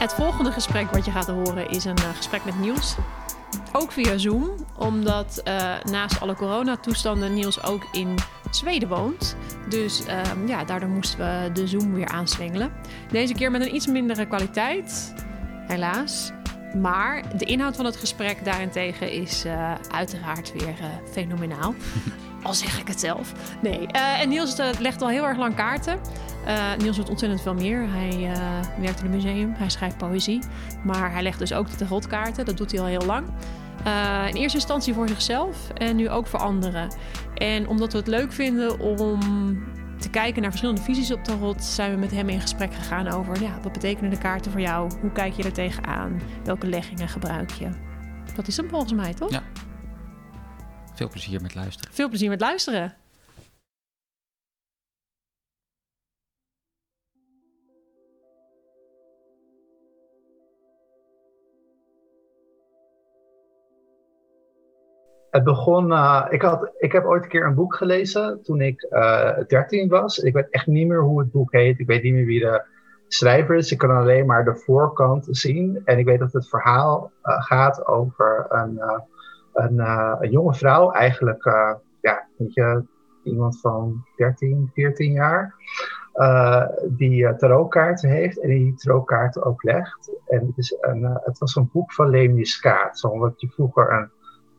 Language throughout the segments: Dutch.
Het volgende gesprek wat je gaat horen is een uh, gesprek met Niels. Ook via Zoom, omdat uh, naast alle coronatoestanden Niels ook in Zweden woont. Dus uh, ja, daardoor moesten we de Zoom weer aanswengelen. Deze keer met een iets mindere kwaliteit, helaas. Maar de inhoud van het gesprek daarentegen is uh, uiteraard weer fenomenaal. Al zeg ik het zelf. Nee, en Niels legt al heel erg lang kaarten. Uh, Niels doet ontzettend veel meer. Hij uh, werkt in een museum, hij schrijft poëzie. Maar hij legt dus ook de tarotkaarten. Dat doet hij al heel lang. Uh, in eerste instantie voor zichzelf en nu ook voor anderen. En omdat we het leuk vinden om te kijken naar verschillende visies op tarot, zijn we met hem in gesprek gegaan over ja, wat betekenen de kaarten voor jou? Hoe kijk je er tegenaan? Welke leggingen gebruik je? Dat is hem volgens mij, toch? Ja. Veel plezier met luisteren. Veel plezier met luisteren. Het begon, uh, ik, had, ik heb ooit een keer een boek gelezen toen ik uh, 13 was. Ik weet echt niet meer hoe het boek heet. Ik weet niet meer wie de schrijver is. Ik kan alleen maar de voorkant zien. En ik weet dat het verhaal uh, gaat over een, een, een, jonge vrouw, eigenlijk ja, weet je, iemand van 13, 14 jaar. die tarotkaarten heeft en die tarotkaarten ook legt. En het, is een, het was een boek van Leonie Skaat, zo wat je vroeger een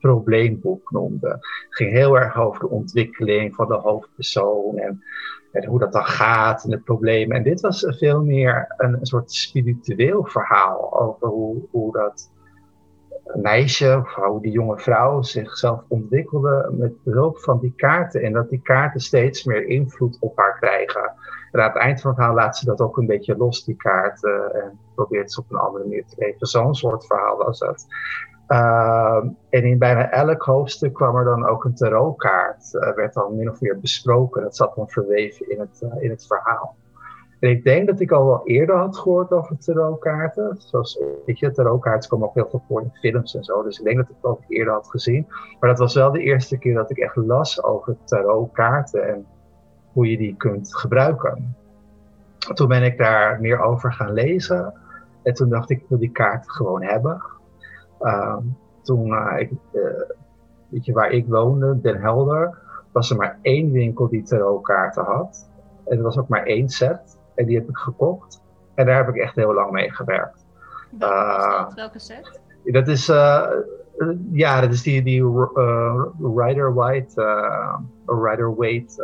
probleemboek noemde. Het ging heel erg over de ontwikkeling van de hoofdpersoon en, en hoe dat dan gaat en de problemen. En dit was veel meer een, een soort spiritueel verhaal over hoe, hoe dat meisje, of hoe die jonge vrouw zichzelf ontwikkelde met behulp van die kaarten. En dat die kaarten steeds meer invloed op haar krijgen. En aan het eind van het verhaal laat ze dat ook een beetje los, die kaarten. En probeert ze op een andere manier te leven. Zo'n soort verhaal was dat. Uh, en in bijna elk hoofdstuk kwam er dan ook een tarotkaart. Uh, werd dan min of meer besproken. Dat zat dan verweven in het, uh, in het verhaal. En ik denk dat ik al wel eerder had gehoord over tarotkaarten. Zoals, weet je, tarotkaarten komen ook heel veel voor in films en zo. Dus ik denk dat ik het ook eerder had gezien. Maar dat was wel de eerste keer dat ik echt las over tarotkaarten en hoe je die kunt gebruiken. Toen ben ik daar meer over gaan lezen. En toen dacht ik, ik wil die kaarten gewoon hebben. Uh, toen, ik, uh, weet je, waar ik woonde, Den Helder, was er maar één winkel die tarotkaarten had. En er was ook maar één set. En die heb ik gekocht. En daar heb ik echt heel lang mee gewerkt. Welke, Welke set? Dat is, ja, dat is die, die Rider White, Rider Waite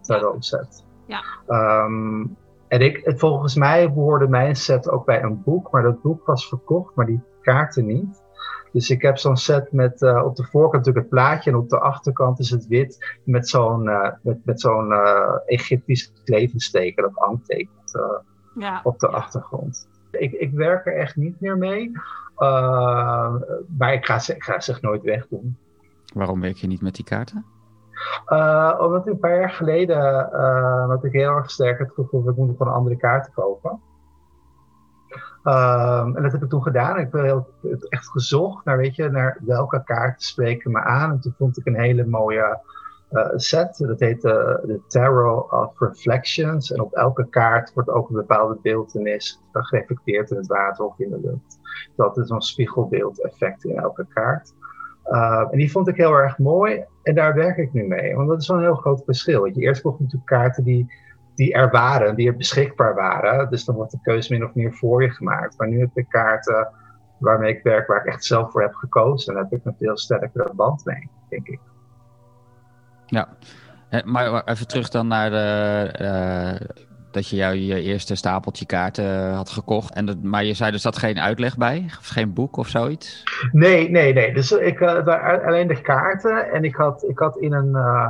tarot set. Ja. Um, en ik, volgens mij behoorde mijn set ook bij een boek, maar dat boek was verkocht, maar die kaarten niet. Dus ik heb zo'n set met uh, op de voorkant natuurlijk het plaatje en op de achterkant is het wit met zo'n uh, met, met zo'n uh, Egyptisch levensteken, dat angtekent ja. op de achtergrond. Ik, ik werk er echt niet meer mee, maar ik ga, ik ga zich nooit wegdoen. Waarom werk je niet met die kaarten? Uh, omdat een paar jaar geleden uh, had ik heel erg sterk het gevoel dat ik moet gewoon andere kaarten kopen. Um, en dat heb ik toen gedaan. Ik heb echt gezocht naar, weet je, naar welke kaarten spreken me aan. En toen vond ik een hele mooie uh, set. Dat heet de Tarot of Reflections. En op elke kaart wordt ook een bepaalde beeldenis gereflecteerd in het water of in de lucht. Dat is een spiegelbeeld effect in elke kaart. Uh, en die vond ik heel erg mooi en daar werk ik nu mee. Want dat is wel een heel groot verschil. Je eerst kocht natuurlijk kaarten die, die er waren, die er beschikbaar waren. Dus dan wordt de keuze min of meer voor je gemaakt. Maar nu heb ik kaarten waarmee ik werk, waar ik echt zelf voor heb gekozen. En daar heb ik een veel sterkere band mee, denk ik. Ja, maar even terug dan naar de, uh, dat je jou je eerste stapeltje kaarten had gekocht. En dat, maar je zei, er zat geen uitleg bij? Of geen boek of zoiets? Nee, nee, nee. Dus ik uh, alleen de kaarten. En ik had, ik had in een. Uh,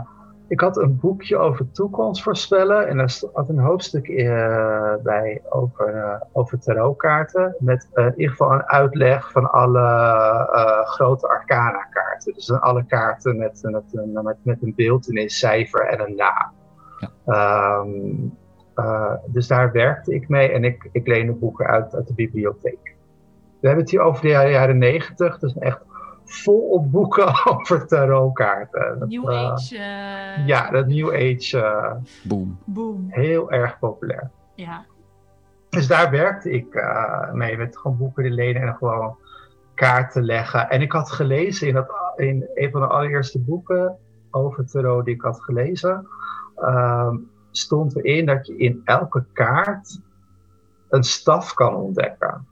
ik had een boekje over toekomst voorspellen. En daar zat een hoofdstuk uh, bij over, over tarotkaarten. Met in ieder geval een uitleg van alle grote arcana kaarten. Dus alle kaarten met, met, met, met een beeldenis, cijfer en een naam. Ja. Um, uh, dus daar werkte ik mee en ik, ik leende boeken uit, uit de bibliotheek. We hebben het hier over de jaren negentig, dus echt vol op boeken over tarotkaarten. New uh, Age. Uh... Ja, dat New Age. Boom. Boom. Heel erg populair. Ja. Dus daar werkte ik uh, mee, met gewoon boeken lenen en gewoon kaarten leggen. En ik had gelezen in, dat, in een van de allereerste boeken over tarot die ik had gelezen, uh, stond erin dat je in elke kaart een staf kan ontdekken.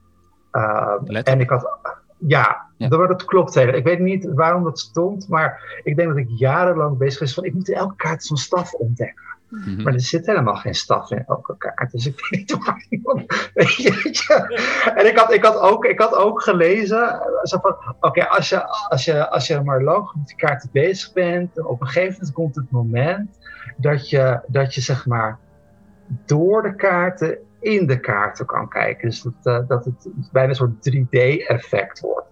Uh, en ik had, ja, ja. Dat, klopt. Ik weet niet waarom dat stond, maar ik denk dat ik jarenlang bezig was van ik moet in elke kaart zo'n staf ontdekken. Mhm. Maar er zit helemaal geen staf in elke kaart. Dus ik weet niet iemand. En ik had, ik, had ook, ik had ook gelezen. Van: oké, als, je, als, je, als je maar lang met die kaarten bezig bent. op een gegeven moment komt het moment dat je, dat je zeg maar door de kaarten in de kaarten kan kijken. Dus dat, uh, dat het bijna een soort 3D-effect wordt.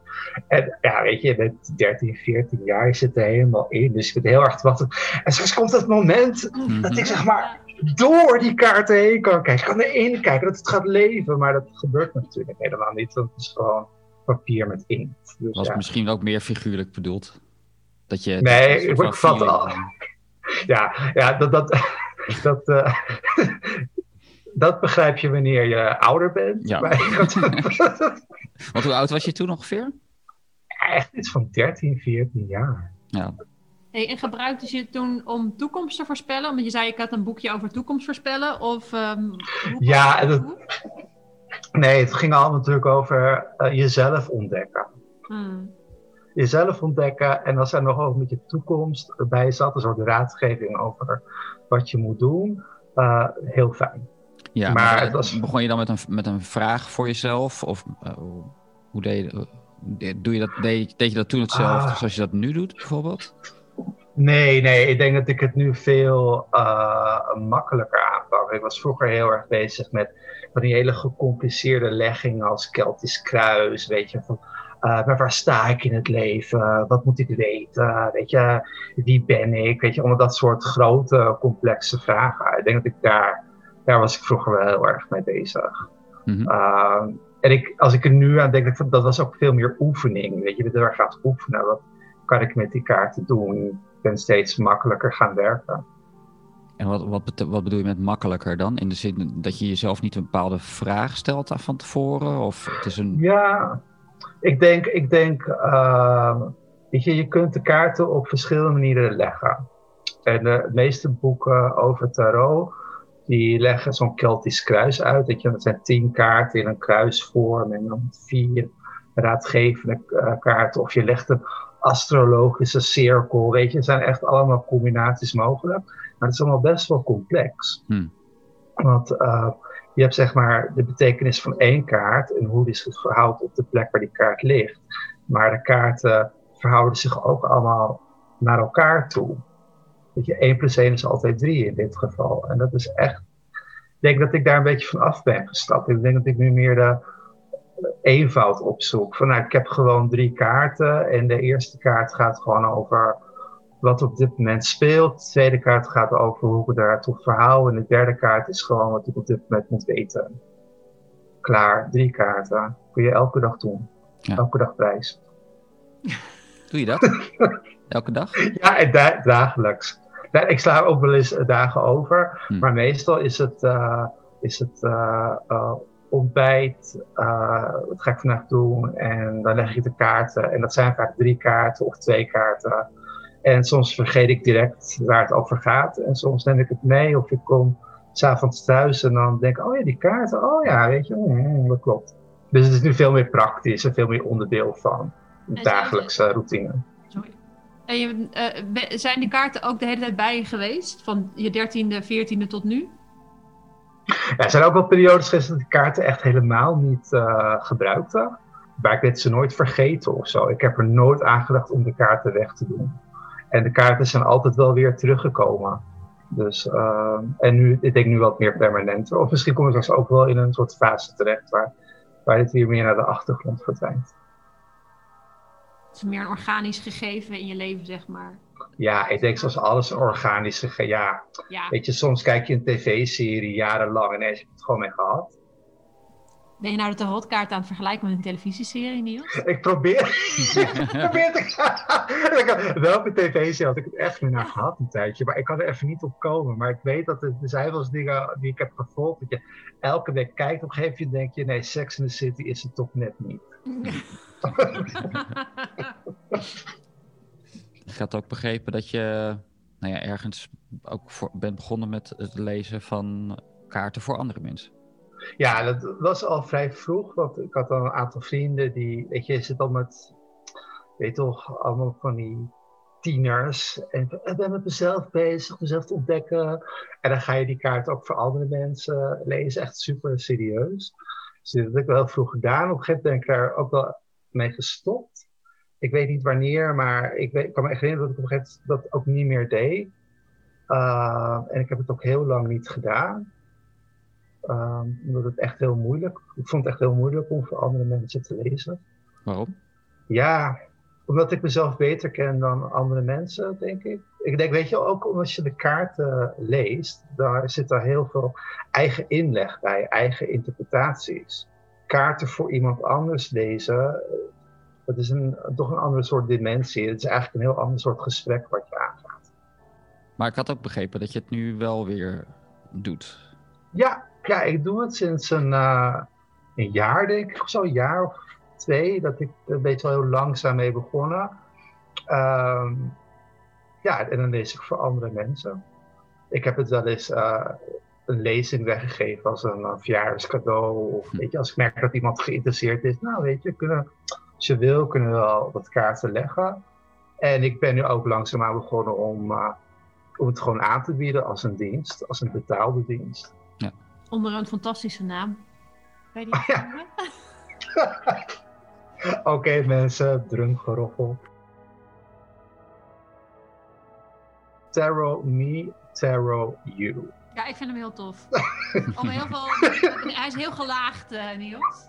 En ja, weet je, je bent 13, 14 jaar, je zit er helemaal in. Dus je bent heel erg te wachten. En straks komt het moment dat ik zeg maar door die kaarten heen kan kijken. Ik kan erin kijken, dat het gaat leven. Maar dat gebeurt natuurlijk helemaal niet. Dat is gewoon papier met inkt. Dus, was misschien ook meer figuurlijk bedoeld. Dat je, nee, ik vat al. Ja, ja, dat, dat, dat, uh, dat begrijp je wanneer je ouder bent. Ja. Want hoe oud was je toen ongeveer? Echt iets van 13, 14 jaar. Ja. Hey, en gebruikte je het toen om toekomst te voorspellen? Want je zei, ik had een boekje over toekomst voorspellen. Of, um, ja, nee, het ging al natuurlijk over uh, jezelf ontdekken. Hmm. Jezelf ontdekken en als er nog over met je toekomst bij zat, een soort raadgeving over wat je moet doen, uh, heel fijn. Ja, maar, het was... begon je dan met een, met een vraag voor jezelf? Of uh, hoe deed je, doe je dat, deed, deed je dat toen hetzelfde ah. zoals je dat nu doet, bijvoorbeeld? Nee, nee, ik denk dat ik het nu veel uh, makkelijker aanpak. Ik was vroeger heel erg bezig met van die hele gecompliceerde leggingen als Keltisch kruis, weet je, van uh, maar waar sta ik in het leven? Wat moet ik weten? Weet je, wie ben ik? Weet je, allemaal dat soort grote, complexe vragen. Ik denk dat ik daar daar was ik vroeger wel heel erg mee bezig. Mhm. Ehm, en ik, als ik er nu aan denk, dat was ook veel meer oefening. Weet je, heel erg gaan oefenen. Wat kan ik met die kaarten doen? Ik ben steeds makkelijker gaan werken. En wat, wat, wat bedoel je met makkelijker dan? In de zin dat je jezelf niet een bepaalde vraag stelt van tevoren? Of het is een... Ja, ik denk, ik denk uh, weet je, je kunt de kaarten op verschillende manieren leggen. En de meeste boeken over tarot die leggen zo'n Keltisch kruis uit. Dat, je, dat zijn tien kaarten in een kruisvorm en dan vier raadgevende uh, kaarten. Of je legt een astrologische cirkel. Weet je, er zijn echt allemaal combinaties mogelijk. Maar het is allemaal best wel complex. Hmm. Want uh, je hebt zeg maar de betekenis van één kaart en hoe die zich verhoudt op de plek waar die kaart ligt. Maar de kaarten verhouden zich ook allemaal naar elkaar toe. Dat je 1 plus 1 is altijd 3 in dit geval. En dat is echt. Ik denk dat ik daar een beetje van af ben gestapt. Ik denk dat ik nu meer de eenvoud opzoek. Van nou, ik heb gewoon drie kaarten. En de eerste kaart gaat gewoon over wat op dit moment speelt. De tweede kaart gaat over hoe ik daartoe verhoud. En de derde kaart is gewoon wat ik op dit moment moet weten. Klaar, drie kaarten. Kun je elke dag doen. Elke dag prijs. Doe je dat? Elke dag? Ja, en dagelijks. Ik sla ook wel eens dagen over, hm. maar meestal is het, uh, is het uh, uh, ontbijt, wat ga ik vandaag doen, en dan leg ik de kaarten. En dat zijn vaak drie kaarten of twee kaarten. En soms vergeet ik direct waar het over gaat. En soms neem ik het mee of ik kom s'avonds thuis en dan denk ik, oh ja, die kaarten, oh ja, weet je, mm, dat klopt. Dus het is nu veel meer praktisch en veel meer onderdeel van de dagelijkse routine. En je, uh, zijn die kaarten ook de hele tijd bij je geweest? Van je dertiende, veertiende tot nu? Ja, er zijn ook wel periodes geweest dat ik de kaarten echt helemaal niet uh, gebruikte. Maar ik werd ze nooit vergeten of zo. Ik heb er nooit aan gedacht om de kaarten weg te doen. En de kaarten zijn altijd wel weer teruggekomen. Dus, uh, en nu, ik denk nu wat meer permanenter. Of misschien kom ik straks ook wel in een soort fase terecht waar, waar dit weer meer naar de achtergrond verdwijnt is meer een organisch gegeven in je leven, zeg maar. Ja, ik denk zoals alles organisch gegeven. Ja. ja. Weet je, soms kijk je een tv-serie jarenlang en heb je het gewoon mee gehad. Ben je nou de tarotkaart aan het vergelijken met een televisieserie, Niels? Ik probeer. ik probeer te... Welke tv-serie had ik het echt meer naar gehad een tijdje, maar ik kan er even niet op komen. Maar ik weet dat er, er zijn wel eens dingen die ik heb gevolgd. Dat je elke week kijkt, op een gegeven moment denk je: nee, Sex in the City is het toch net niet. ik had ook begrepen dat je nou ja, ergens ook bent begonnen met het lezen van kaarten voor andere mensen. Ja, dat was al vrij vroeg, want ik had al een aantal vrienden die, weet je, zit al met, weet toch, allemaal van die tieners. En ik ben met mezelf bezig, mezelf te ontdekken. En dan ga je die kaart ook voor andere mensen lezen, echt super serieus. Dus dat heb ik wel heel vroeg gedaan. Op een gegeven moment ben ik daar ook wel mee gestopt. Ik weet niet wanneer, maar ik, weet, ik kan me echt herinneren dat ik op een gegeven moment dat ook niet meer deed. Uh, en ik heb het ook heel lang niet gedaan. Um, omdat het echt heel moeilijk, ik vond het echt heel moeilijk om voor andere mensen te lezen. Waarom? Ja, omdat ik mezelf beter ken dan andere mensen, denk ik. Ik denk, weet je, ook als je de kaarten leest, daar zit er heel veel eigen inleg bij, eigen interpretaties. Kaarten voor iemand anders lezen, dat is een, toch een andere soort dimensie. Het is eigenlijk een heel ander soort gesprek wat je aangaat. Maar ik had ook begrepen dat je het nu wel weer doet. Ja, ja, ik doe het sinds een, uh, een jaar, denk ik, of zo, een jaar of twee, dat ik een beetje wel heel langzaam mee begonnen. Um, ja, en dan lees ik voor andere mensen. Ik heb het wel eens uh, een lezing weggegeven als een, een verjaardagscadeau. Of hm. weet je, als ik merk dat iemand geïnteresseerd is, nou weet je, kunnen, als je wil, kunnen we wel wat kaarten leggen. En ik ben nu ook langzaamaan begonnen om, uh, om het gewoon aan te bieden als een dienst, als een betaalde dienst. Ja. Onder een fantastische naam. Ja. Oké okay, mensen, drumgeroffel. Tarot me, tarot you. Ja, ik vind hem heel tof. Om heel veel... Hij is heel gelaagd, uh, Niels.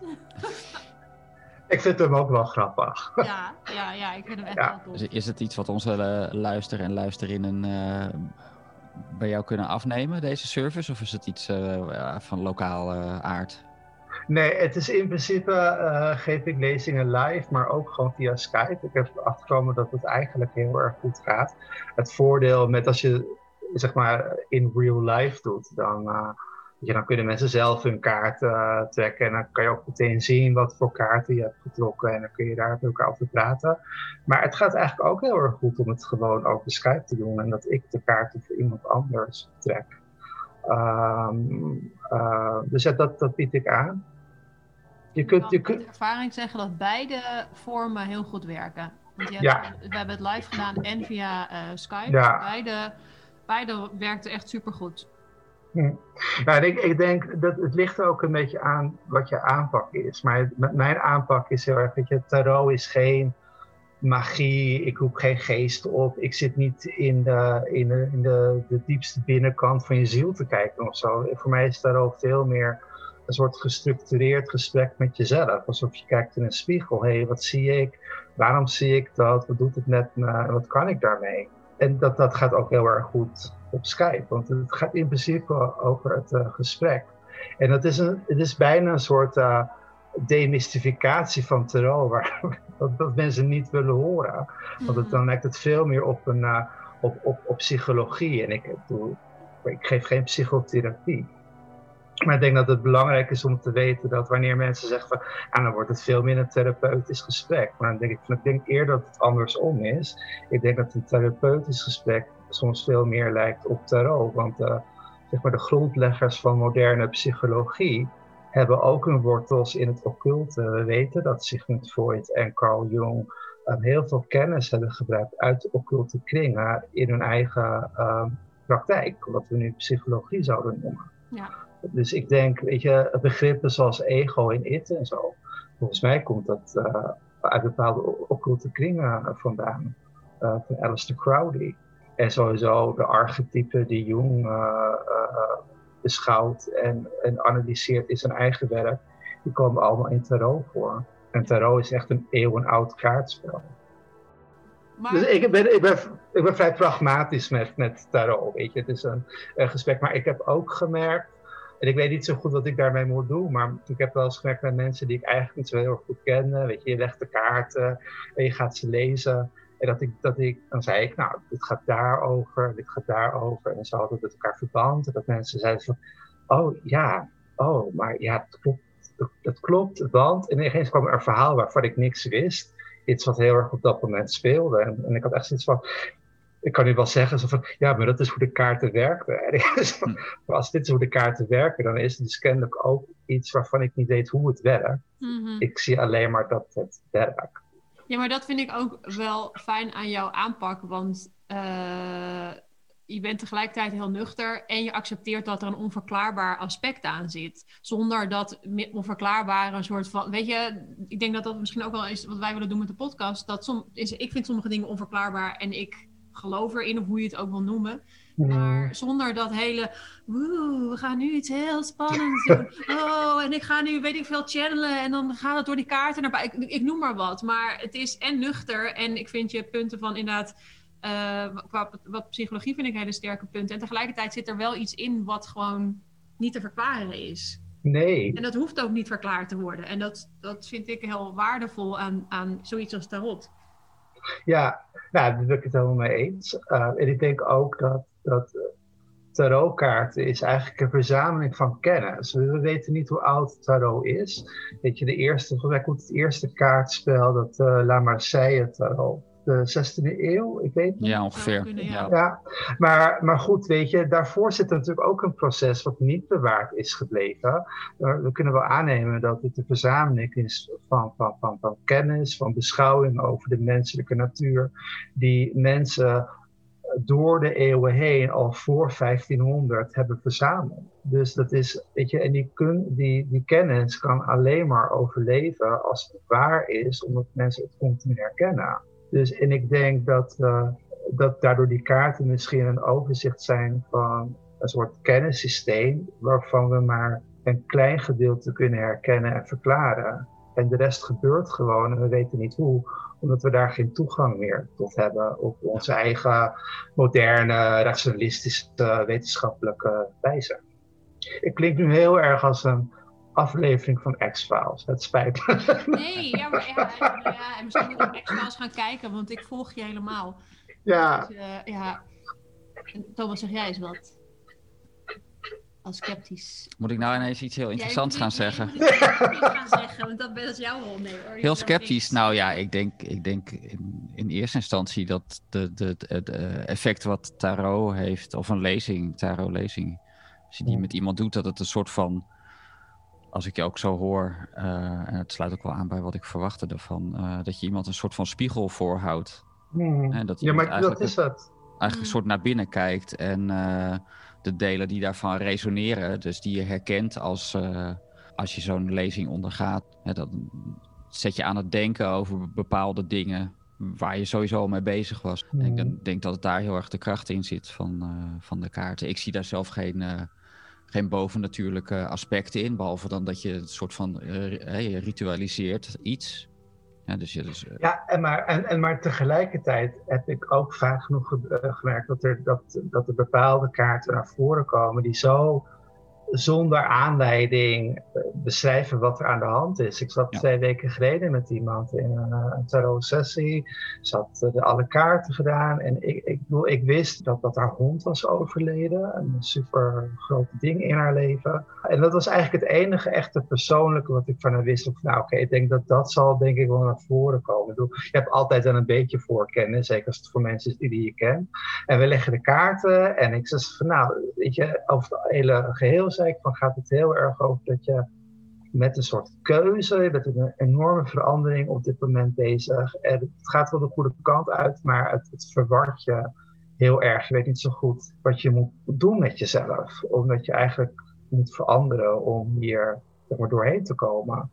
ik vind hem ook wel grappig. ja, ja, ja, ik vind hem echt ja. wel tof. Is het iets wat onze uh, luister en luisterinnen uh, bij jou kunnen afnemen, deze service? Of is het iets van lokaal aard? Nee, het is in principe uh, geef ik lezingen live, maar ook gewoon via Skype. Ik heb achterkomen dat het eigenlijk heel erg goed gaat. Het voordeel met als je zeg maar in real life doet, dan, ja, dan kunnen mensen zelf hun kaart uh, trekken en dan kan je ook meteen zien wat voor kaarten je hebt getrokken en dan kun je daar met elkaar over praten. Maar het gaat eigenlijk ook heel erg goed om het gewoon over Skype te doen en dat ik de kaarten voor iemand anders trek. Um, dus ja, dat, dat bied ik aan. Je kunt, je kunt... ervaring zeggen dat beide vormen heel goed werken. Want je hebt, We hebben het live gedaan en via uh, Skype. Ja. Beide, beide werkten echt supergoed. Hm. Ja, ik, ik, denk dat het ligt ook een beetje aan wat je aanpak is. Maar mijn aanpak is heel erg, weet je, tarot is geen magie, ik roep geen geest op, ik zit niet in, de, in, de, de, diepste binnenkant van je ziel te kijken of zo. Voor mij is tarot veel meer een soort gestructureerd gesprek met jezelf. Alsof je kijkt in een spiegel. Hé, hey, wat zie ik? Waarom zie ik dat? Wat doet het met me? Wat kan ik daarmee? En dat, dat gaat ook heel erg goed op Skype. Want het gaat in principe over het uh, gesprek. En dat is een, het is bijna een soort uh, demystificatie van dat, dat, mensen niet willen horen. Want het, dan lijkt het veel meer op, een, uh, op, op, op psychologie. En ik, doe, ik geef geen psychotherapie. Maar ik denk dat het belangrijk is om te weten dat wanneer mensen zeggen van, dan wordt het veel een therapeutisch gesprek. Maar dan denk ik van, ik denk eerder dat het andersom is. Ik denk dat een therapeutisch gesprek soms veel meer lijkt op tarot. Want uh, zeg maar de grondleggers van moderne psychologie hebben ook hun wortels in het occulte. We weten dat Sigmund Freud en Carl Jung um, heel veel kennis hebben gebruikt uit de occulte kringen in hun eigen um, praktijk, wat we nu psychologie zouden noemen. Ja. Dus ik denk, weet je, begrippen zoals ego en it en zo. Volgens mij komt dat uh, uit bepaalde occulte kringen vandaan. Uh, van Alistair Crowley. En sowieso de archetypen die Jung uh, beschouwt en, en analyseert in zijn eigen werk. Die komen allemaal in tarot voor. En tarot is echt een eeuwenoud kaartspel. Maar... Dus ik ben, ik, ben, ik ben vrij pragmatisch met, met tarot, weet je. Het is een, een gesprek. Maar ik heb ook gemerkt En ik weet niet zo goed wat ik daarmee moet doen, maar ik heb wel eens gemerkt met mensen die ik eigenlijk niet zo heel erg goed ken. Weet je, je legt de kaarten en je gaat ze lezen. En dat ik, dat ik, dan zei ik, nou, dit gaat daarover, dit gaat daarover. En ze hadden het met elkaar verband. En dat mensen zeiden van, oh ja, oh, maar ja, dat klopt, klopt, want... En ineens kwam er een verhaal waarvan ik niks wist. Iets wat heel erg op dat moment speelde. En, en ik had echt zoiets van, ik kan nu wel zeggen zo van, ja, maar dat is hoe de kaarten werken. Hm. maar als dit is hoe de kaarten werken, dan is het dus kennelijk ook iets waarvan ik niet weet hoe het werkt. Mhm. Ik zie alleen maar dat het werkt. Ja, maar dat vind ik ook wel fijn aan jouw aanpak, want uh, je bent tegelijkertijd heel nuchter en je accepteert dat er een onverklaarbaar aspect aan zit. Zonder dat onverklaarbare een soort van. Weet je, ik denk dat dat misschien ook wel is wat wij willen doen met de podcast. Dat som, is, ik vind sommige dingen onverklaarbaar en ik geloof erin, of hoe je het ook wil noemen. Maar zonder dat hele, woe, we gaan nu iets heel spannends doen. Oh, en ik ga nu, weet ik veel, channelen. En dan gaat het door die kaarten naar buiten. Ik, ik, noem maar wat. Maar het is en nuchter. En ik vind je punten van inderdaad, uh, qua wat psychologie vind ik hele sterke punten. En tegelijkertijd zit er wel iets in wat gewoon niet te verklaren is. Nee. En dat hoeft ook niet verklaard te worden. En dat, dat vind ik heel waardevol aan, aan zoiets als tarot. Ja, nou, daar ben ik het helemaal mee eens. Uh, en ik denk ook dat, dat eh, tarotkaarten is eigenlijk een verzameling van kennis. We weten niet hoe oud tarot is. Weet je, de eerste, volgens mij komt het eerste kaartspel, dat uh, La Marseille tarot de 16e eeuw, ik weet niet. Ja, ongeveer. ja. ja. Maar, maar goed, weet je, daarvoor zit er natuurlijk ook een proces wat niet bewaard is gebleven. We kunnen wel aannemen dat het de verzameling is van, van, van, van kennis, van beschouwing over de menselijke natuur, die mensen door de eeuwen heen al voor 1500 hebben verzameld. Dus dat is, weet je, en die, kun, die, die kennis kan alleen maar overleven als het waar is, omdat mensen het continu herkennen. Dus, en ik denk dat, uh, dat daardoor die kaarten misschien een overzicht zijn van een soort kennissysteem waarvan we maar een klein gedeelte kunnen herkennen en verklaren. En de rest gebeurt gewoon en we weten niet hoe, omdat we daar geen toegang meer tot hebben op onze eigen moderne, rationalistische, wetenschappelijke wijze. Ik klink nu heel erg als een aflevering van X-Files. Het spijt me. Nee, ja, maar ja, ja, en misschien moet ik X-Files gaan kijken, want ik volg je helemaal. Ja. Dus, uh, ja. Thomas, zeg jij eens wat? Als sceptisch. Moet ik nou ineens iets heel interessants gaan zeggen? Nee, gaan zeggen, want dat is jouw rol. Nee, hoor. Heel sceptisch. Nou ja, ik denk, ik denk in, in eerste instantie dat de, de, de, de effect wat tarot heeft, of een lezing, tarot-lezing, als je die met iemand doet, dat het een soort van als ik je ook zo hoor, uh, en het sluit ook wel aan bij wat ik verwachtte ervan, uh, dat je iemand een soort van spiegel voorhoudt. Hmm. En dat ja, maar dat is het. Eigenlijk een soort naar binnen kijkt en uh, de delen die daarvan resoneren, dus die je herkent als, als je zo'n lezing ondergaat, hè, dat zet je aan het denken over bepaalde dingen waar je sowieso al mee bezig was. En ik hmm. denk dat het daar heel erg de kracht in zit van, van de kaarten. Ik zie daar zelf geen geen bovennatuurlijke aspecten in. Behalve dan dat je het soort van uh, ritualiseert iets. Ja, dus, dus, uh... ja en, maar, en, en maar tegelijkertijd heb ik ook vaak genoeg gemerkt dat er, dat, dat er bepaalde kaarten naar voren komen die zo zonder aanleiding eh, beschrijven wat er aan de hand is. Ik zat twee weken geleden met iemand in een, eh, een tarot-sessie. Ze had uh, alle kaarten gedaan. En ik, ik, ik wist dat, dat haar hond was overleden. Een super groot ding in haar leven. En dat was eigenlijk het enige echte persoonlijke wat ik van haar wist. Of, nou oké, ik denk dat dat zal denk ik wel naar voren komen. je hebt altijd wel een beetje voorkennis. Zeker als het voor mensen is die je kent. En we leggen de kaarten. En ik zei van nou, weet je, over het hele geheel van gaat het heel erg over dat je met een soort keuze, je bent een enorme verandering op dit moment bezig. En het gaat wel de goede kant uit, maar het, het verwart je heel erg. Je weet niet zo goed wat je moet doen met jezelf, omdat je eigenlijk moet veranderen om hier er doorheen te komen.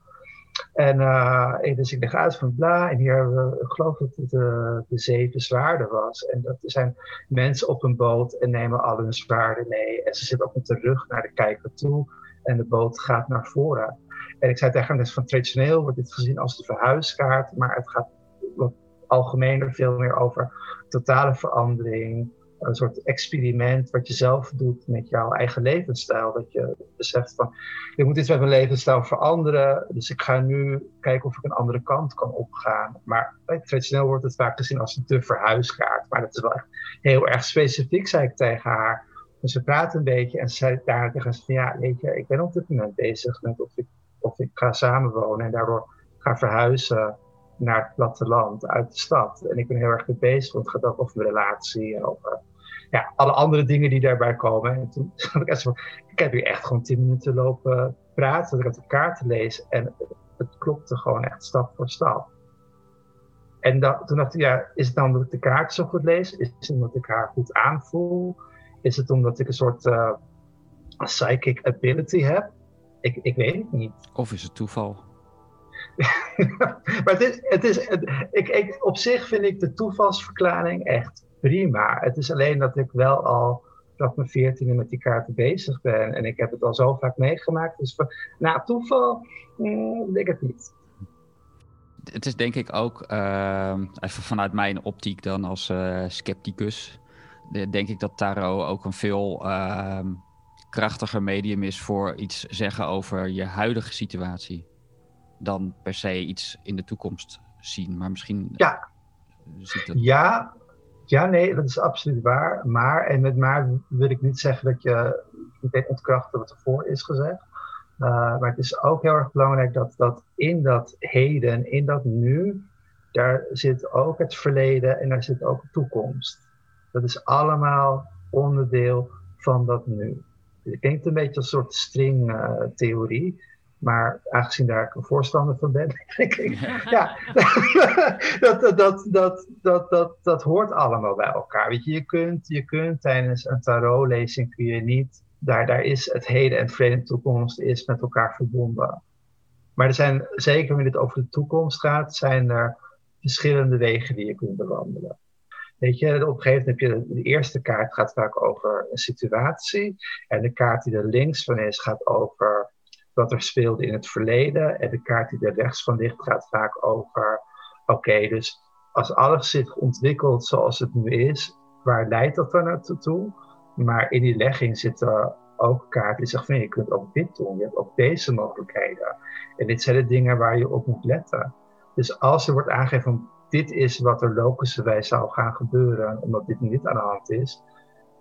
En uh, dus ik leg uit van bla, en hier hebben we, ik geloof dat het de, de zeven zwaarden was. En dat zijn mensen op een boot en nemen al hun zwaarden mee. En ze zitten ook met de rug naar de kijker toe. En de boot gaat naar voren. En ik zei tegen hem, dus van traditioneel wordt dit gezien als de verhuiskaart. Maar het gaat wat algemener veel meer over totale verandering. Een soort experiment wat je zelf doet met jouw eigen levensstijl. Dat je beseft van, ik moet iets met mijn levensstijl veranderen. Dus ik ga nu kijken of ik een andere kant kan opgaan. Maar traditioneel wordt het vaak gezien als te verhuiskaart. Maar dat is wel echt heel erg specifiek, zei ik tegen haar. Dus ze praten een beetje en ze zei daar tegen ze van, ja, weet je, ik ben op dit moment bezig met of ik, of ik ga samenwonen en daardoor ga verhuizen naar het platteland, uit de stad. En ik ben heel erg mee bezig, want het gaat ook over relatie en over ja, alle andere dingen die daarbij komen. En toen had ik echt van, ik heb hier echt gewoon tien minuten lopen praten, dat ik de kaarten lees en het klopte gewoon echt stap voor stap. En toen dacht ik, ja, is het dan omdat ik de kaart zo goed lees? Is het omdat ik haar goed aanvoel? Is het omdat ik een soort uh, psychic ability heb? Ik, ik weet het niet. Of is het toeval? maar het is, het is, ik, op zich vind ik de toevalsverklaring echt prima. Het is alleen dat ik wel al vanaf mijn veertiende met die kaarten bezig ben. En ik heb het al zo vaak meegemaakt. Dus nou, toeval, mm, denk ik niet. Het is denk ik ook, uh, even vanuit mijn optiek dan als uh, scepticus, denk ik dat tarot ook een veel uh, krachtiger medium is voor iets zeggen over je huidige situatie dan per se iets in de toekomst zien. Maar misschien. Ja, ja, ja, nee, dat is absoluut waar. Maar, en met maar wil ik niet zeggen dat je meteen ontkrachten wat ervoor is gezegd. Uh, maar het is ook heel erg belangrijk dat, dat in dat heden, in dat nu, daar zit ook het verleden en daar zit ook de toekomst. Dat is allemaal onderdeel van dat nu. Het klinkt een beetje als een soort stringtheorie. Uh, maar aangezien daar ik een voorstander van ben, denk ik, ja, dat, dat, dat, dat, dat, dat, hoort allemaal bij elkaar. Weet je, je kunt, je kunt tijdens een tarotlezing kun je niet, daar, daar is het heden en het verleden en de toekomst is met elkaar verbonden. Maar er zijn, zeker wanneer het over de toekomst gaat, zijn er verschillende wegen die je kunt bewandelen. Weet je, op een gegeven moment heb je de, eerste kaart gaat vaak over een situatie. En de kaart die er links van is gaat over wat er speelde in het verleden. En de kaart die er rechts van ligt gaat vaak over, oké, dus als alles zich ontwikkelt zoals het nu is, waar leidt dat dan naartoe? Maar in die legging zitten ook kaarten die zeggen van je kunt ook dit doen, je hebt ook deze mogelijkheden. En dit zijn de dingen waar je op moet letten. Dus als er wordt aangegeven van dit is wat er logischerwijs zou gaan gebeuren, omdat dit niet aan de hand is,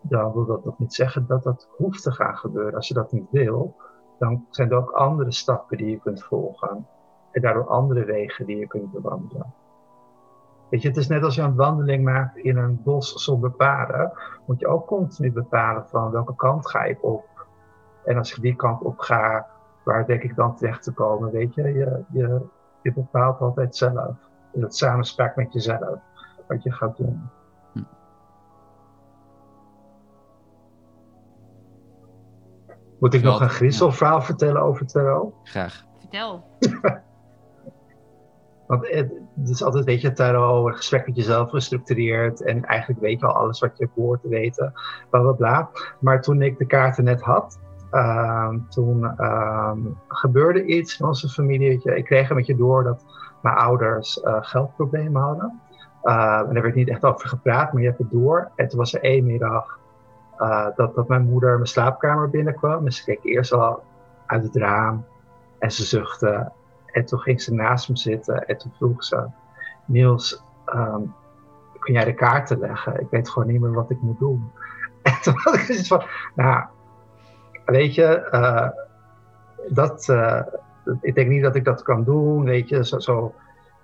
dan wil dat nog niet zeggen dat dat hoeft te gaan gebeuren. Als je dat niet wil, dan zijn er ook andere stappen die je kunt volgen. En daardoor andere wegen die je kunt bewandelen. Weet je, het is net als je een wandeling maakt in een bos zonder paden, moet je ook continu bepalen van welke kant ga ik op. En als ik die kant op ga, waar denk ik dan terecht te komen? Weet je, je, je, je bepaalt altijd zelf. In het samenspraak met jezelf, wat je gaat doen. Moet ik nog een griezelverhaal vertellen over tarot? Graag. Vertel. Want het, is altijd, weet je, tarot, een gesprek met jezelf gestructureerd. En eigenlijk weet je al alles wat je hoort te weten, bla bla bla. Maar toen ik de kaarten net had, uh, toen uh, gebeurde iets in onze familie. Ik kreeg een beetje door dat mijn ouders uh, geldproblemen hadden. Uh, en daar werd niet echt over gepraat, maar je hebt het door. En toen was er één middag uh, dat, mijn moeder mijn slaapkamer binnenkwam. En ze keek eerst al uit het raam en ze zuchtte. En toen ging ze naast me zitten en toen vroeg ze: Niels, um, kun jij de kaarten leggen? Ik weet gewoon niet meer wat ik moet doen. En toen had ik zoiets van: Nou, weet je, uh, dat, uh, ik denk niet dat ik dat kan doen. Weet je, zo, zo,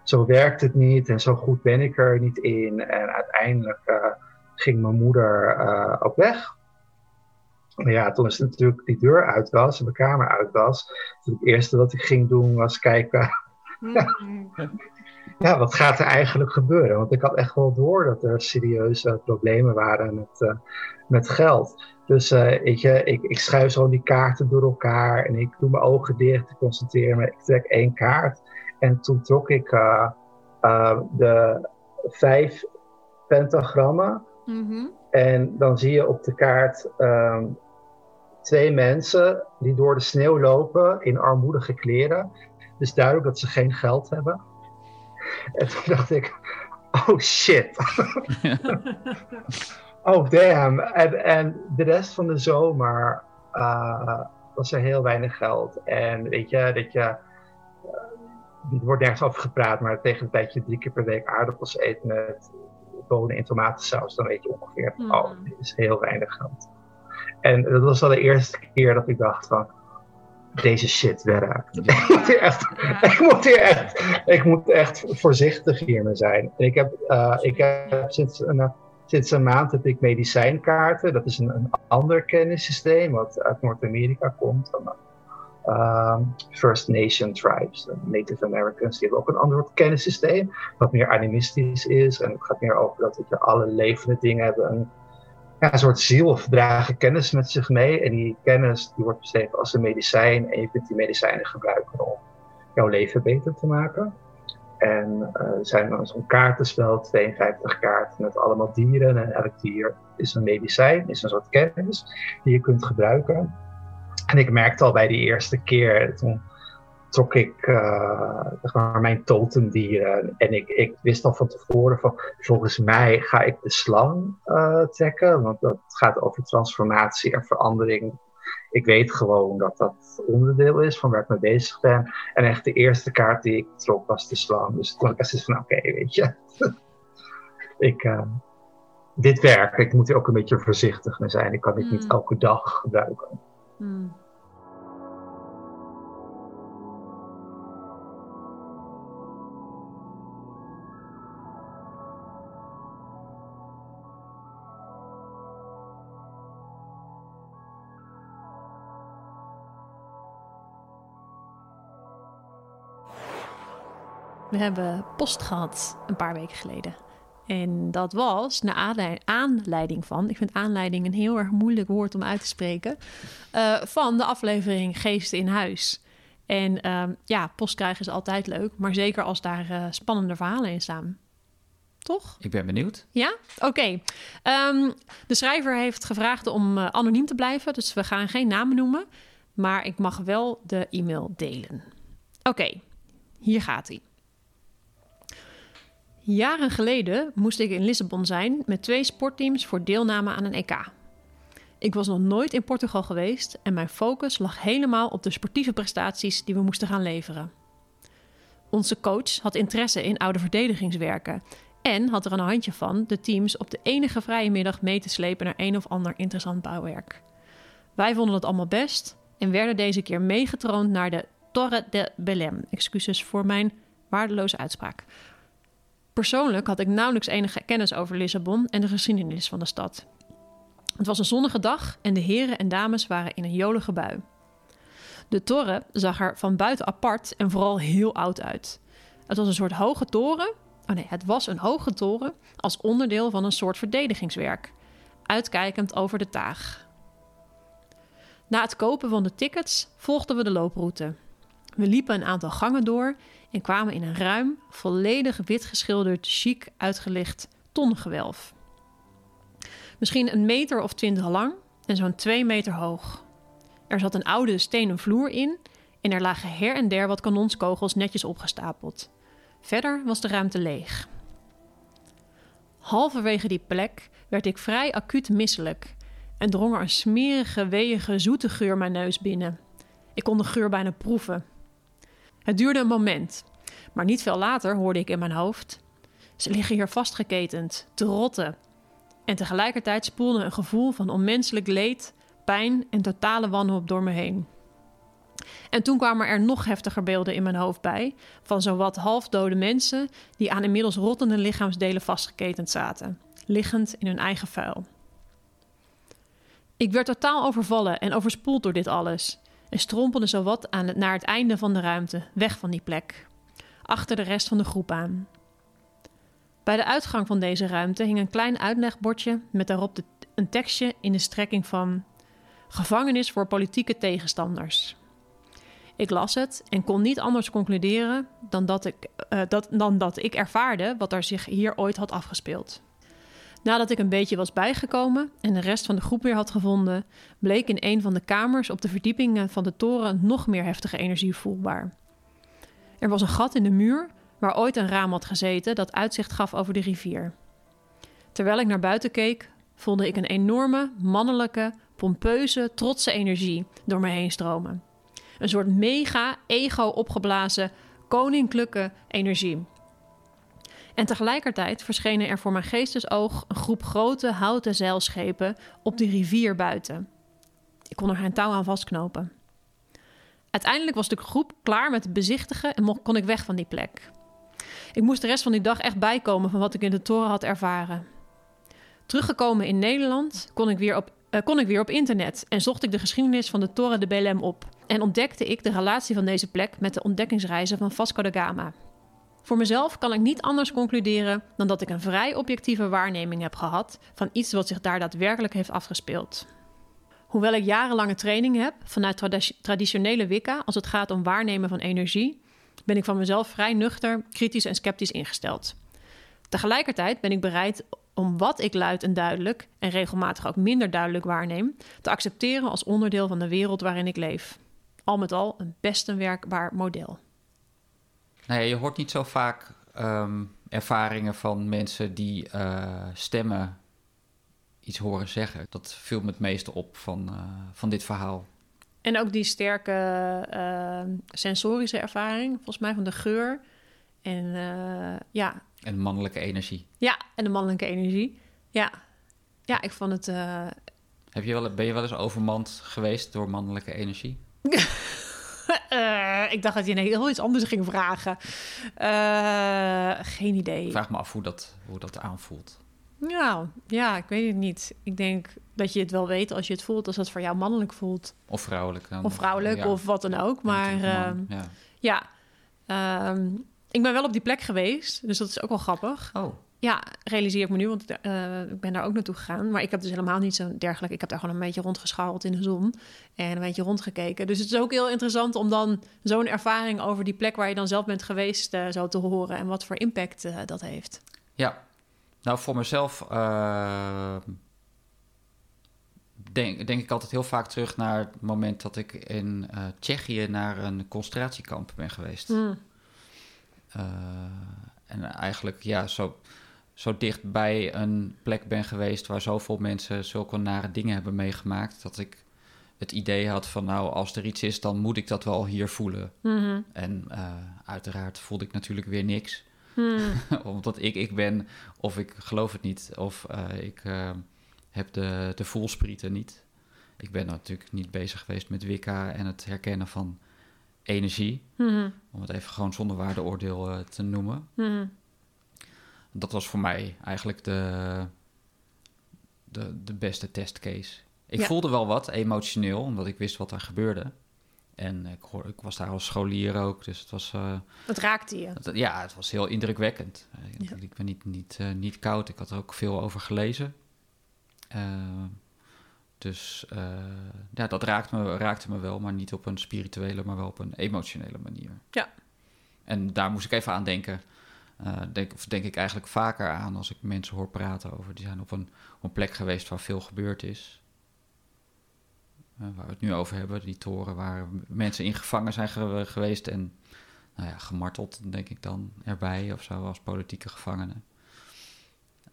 zo werkt het niet en zo goed ben ik er niet in. En uiteindelijk ging mijn moeder uh, op weg. Ja, toen is natuurlijk die deur uit was en mijn kamer uit was. Het eerste wat ik ging doen was kijken. Mm. ja, wat gaat er eigenlijk gebeuren? Want ik had echt wel door dat er serieuze problemen waren met, uh, met geld. Dus uh, weet je, ik, ik schuif zo die kaarten door elkaar en ik doe mijn ogen dicht, ik concentreer me, ik trek één kaart. En toen trok ik de vijf pentagrammen Mhm. En dan zie je op de kaart ehm, twee mensen die door de sneeuw lopen in armoedige kleren. Dus duidelijk dat ze geen geld hebben. En toen dacht ik, oh shit. Oh, damn. En, en de rest van de zomer uh, was er heel weinig geld. En weet je, dat je. Uh, er wordt nergens over gepraat, maar tegen een tijdje drie keer per week aardappels eet met bonen in tomatensaus, dan weet je ongeveer, mm. oh, dit is heel weinig geld. En dat was al de eerste keer dat ik dacht van, deze shit werkt. ik, moet hier echt, ik, moet hier echt, ik moet echt voorzichtig hiermee zijn. En ik heb, uh, ik heb sinds een, sinds een maand heb ik medicijnkaarten. Dat is een, een ander kennissysteem wat uit Noord-Amerika komt. Uh, First Nation tribes, Native Americans, die hebben ook een ander kennissysteem. Wat meer animistisch is. En het gaat meer over dat je alle levende dingen hebben een een soort ziel of dragen kennis met zich mee. En die kennis die wordt beschreven als een medicijn. En je kunt die medicijnen gebruiken om jouw leven beter te maken. En uh, er zijn zo'n kaartenspel, 52 kaarten met allemaal dieren. En elk dier is een medicijn, is een soort kennis die je kunt gebruiken. En ik merkte al bij die eerste keer, toen trok ik uh, mijn totemdieren. En ik, ik wist al van tevoren van, volgens mij ga ik de slang uh, trekken. Want dat gaat over transformatie en verandering. Ik weet gewoon dat dat onderdeel is van waar ik mee bezig ben. En echt de eerste kaart die ik trok was de slang. Dus toen had ik van, oké, weet je. ik, uh, dit werkt. Ik moet hier ook een beetje voorzichtig mee zijn. Ik kan dit niet hmm. elke dag gebruiken. Mm. We hebben post gehad een paar weken geleden. En dat was naar aanleiding van, ik vind aanleiding een heel erg moeilijk woord om uit te spreken, uh, van de aflevering Geesten in Huis. En uh, ja, post krijgen is altijd leuk, maar zeker als daar uh, spannende verhalen in staan. Toch? Ik ben benieuwd. Ja? Oké. Okay. Um, ehm, de schrijver heeft gevraagd om uh, anoniem te blijven, dus we gaan geen namen noemen. Maar ik mag wel de e-mail delen. Oké, hier gaat hij. Jaren geleden moest ik in Lissabon zijn met twee sportteams voor deelname aan een EK. Ik was nog nooit in Portugal geweest en mijn focus lag helemaal op de sportieve prestaties die we moesten gaan leveren. Onze coach had interesse in oude verdedigingswerken en had er een handje van de teams op de enige vrije middag mee te slepen naar een of ander interessant bouwwerk. Wij vonden het allemaal best en werden deze keer meegetroond naar de Torre de Belém. Excuses voor mijn waardeloze uitspraak. Persoonlijk had ik nauwelijks enige kennis over Lissabon en de geschiedenis van de stad. Het was een zonnige dag en de heren en dames waren in een jolige bui. De toren zag er van buiten apart en vooral heel oud uit. Het was een soort hoge toren. Oh nee, het was een hoge toren als onderdeel van een soort verdedigingswerk, uitkijkend over de Taag. Na het kopen van de tickets volgden we de looproute. We liepen een aantal gangen door en kwamen in een ruim, volledig wit geschilderd, chic uitgelicht tonnengewelf. Misschien een meter of twintig lang en zo'n twee meter hoog. Er zat een oude stenen vloer in en er lagen her en der wat kanonskogels netjes opgestapeld. Verder was de ruimte leeg. Halverwege die plek werd ik vrij acuut misselijk en drong er een smerige, weeige, zoete geur mijn neus binnen. Ik kon de geur bijna proeven. Het duurde een moment, maar niet veel later hoorde ik in mijn hoofd: Ze liggen hier vastgeketend, te rotten. En tegelijkertijd spoelde een gevoel van onmenselijk leed, pijn en totale wanhoop door me heen. En toen kwamen er nog heftiger beelden in mijn hoofd bij van zowat halfdode mensen die aan inmiddels rottende lichaamsdelen vastgeketend zaten, liggend in hun eigen vuil. Ik werd totaal overvallen en overspoeld door dit alles en strompelde zowat aan naar het einde van de ruimte, weg van die plek, achter de rest van de groep aan. Bij de uitgang van deze ruimte hing een klein uitlegbordje met daarop de, een tekstje in de strekking van Gevangenis voor politieke tegenstanders. Ik las het en kon niet anders concluderen dan dat ik, uh, dat, dan dat ik ervaarde wat er zich hier ooit had afgespeeld. Nadat ik een beetje was bijgekomen en de rest van de groep weer had gevonden, bleek in een van de kamers op de verdiepingen van de toren nog meer heftige energie voelbaar. Er was een gat in de muur waar ooit een raam had gezeten dat uitzicht gaf over de rivier. Terwijl ik naar buiten keek, voelde ik een enorme, mannelijke, pompeuze, trotse energie door me heen stromen. Een soort mega, ego-opgeblazen, koninklijke energie. En tegelijkertijd verschenen er voor mijn geestesoog een groep grote houten zeilschepen op de rivier buiten. Ik kon er geen touw aan vastknopen. Uiteindelijk was de groep klaar met het bezichtigen en kon ik weg van die plek. Ik moest de rest van die dag echt bijkomen van wat ik in de toren had ervaren. Teruggekomen in Nederland kon ik weer op, uh, kon ik weer op internet en zocht ik de geschiedenis van de Toren de Belém op. En ontdekte ik de relatie van deze plek met de ontdekkingsreizen van Vasco da Gama. Voor mezelf kan ik niet anders concluderen dan dat ik een vrij objectieve waarneming heb gehad van iets wat zich daar daadwerkelijk heeft afgespeeld. Hoewel ik jarenlange training heb vanuit traditionele Wicca als het gaat om waarnemen van energie, ben ik van mezelf vrij nuchter, kritisch en sceptisch ingesteld. Tegelijkertijd ben ik bereid om wat ik luid en duidelijk en regelmatig ook minder duidelijk waarneem, te accepteren als onderdeel van de wereld waarin ik leef. Al met al een best een werkbaar model. Nou ja, je hoort niet zo vaak um, ervaringen van mensen die uh, stemmen iets horen zeggen. Dat viel me het meeste op van, uh, van dit verhaal. En ook die sterke uh, sensorische ervaring, volgens mij van de geur. En ja. En mannelijke energie. Ja, en de mannelijke energie. Ja, ja ik vond het. Heb je wel, ben je wel eens overmand geweest door mannelijke energie? Uh, ik dacht dat je heel iets anders ging vragen. Uh, geen idee. Ik vraag me af hoe dat, hoe dat aanvoelt. Nou, ja, ik weet het niet. Ik denk dat je het wel weet als je het voelt, als dat voor jou mannelijk voelt. Of vrouwelijk. Dan. Of vrouwelijk, of wat dan ook. Maar uh, ja, ja um, ik ben wel op die plek geweest, dus dat is ook wel grappig. Oh. Ja, realiseer ik me nu, want uh, ik ben daar ook naartoe gegaan. Maar ik heb dus helemaal niet zo dergelijk. Ik heb daar gewoon een beetje rondgeschouwd in de zon en een beetje rondgekeken. Dus het is ook heel interessant om dan zo'n ervaring over die plek waar je dan zelf bent geweest uh, zo te horen en wat voor impact uh, dat heeft. Ja, nou voor mezelf denk, denk ik altijd heel vaak terug naar het moment dat ik in Tsjechië naar een concentratiekamp ben geweest. Mm. en eigenlijk, ja, zo zo dicht bij een plek ben geweest waar zoveel mensen zulke nare dingen hebben meegemaakt. Dat ik het idee had van nou, als er iets is, dan moet ik dat wel hier voelen. Mhm. En uh, uiteraard voelde ik natuurlijk weer niks. Mhm. Omdat ik ik ben, of ik geloof het niet, of uh, ik uh, heb de, de voelsprieten niet. Ik ben natuurlijk niet bezig geweest met Wicca en het herkennen van energie. Mhm. Om het even gewoon zonder waardeoordeel te noemen dat was voor mij eigenlijk de, de, de beste testcase. Ik voelde wel wat emotioneel, omdat ik wist wat er gebeurde. En ik, hoor, ik was daar als scholier ook, dus het was... Uh, het raakte je? Het, ja, het was heel indrukwekkend. Ja. Ik ben niet, niet, uh, niet koud, ik had er ook veel over gelezen. Uh, dus ja, dat raakte me, raakte me wel, maar niet op een spirituele, maar wel op een emotionele manier. Ja. En daar moest ik even aan denken. Uh, denk, of denk ik eigenlijk vaker aan als ik mensen hoor praten over. Die zijn op een, op een plek geweest waar veel gebeurd is. Uh, waar we het nu over hebben, die toren waar mensen in gevangen zijn geweest en nou ja, gemarteld, denk ik dan erbij of zo, als politieke gevangenen.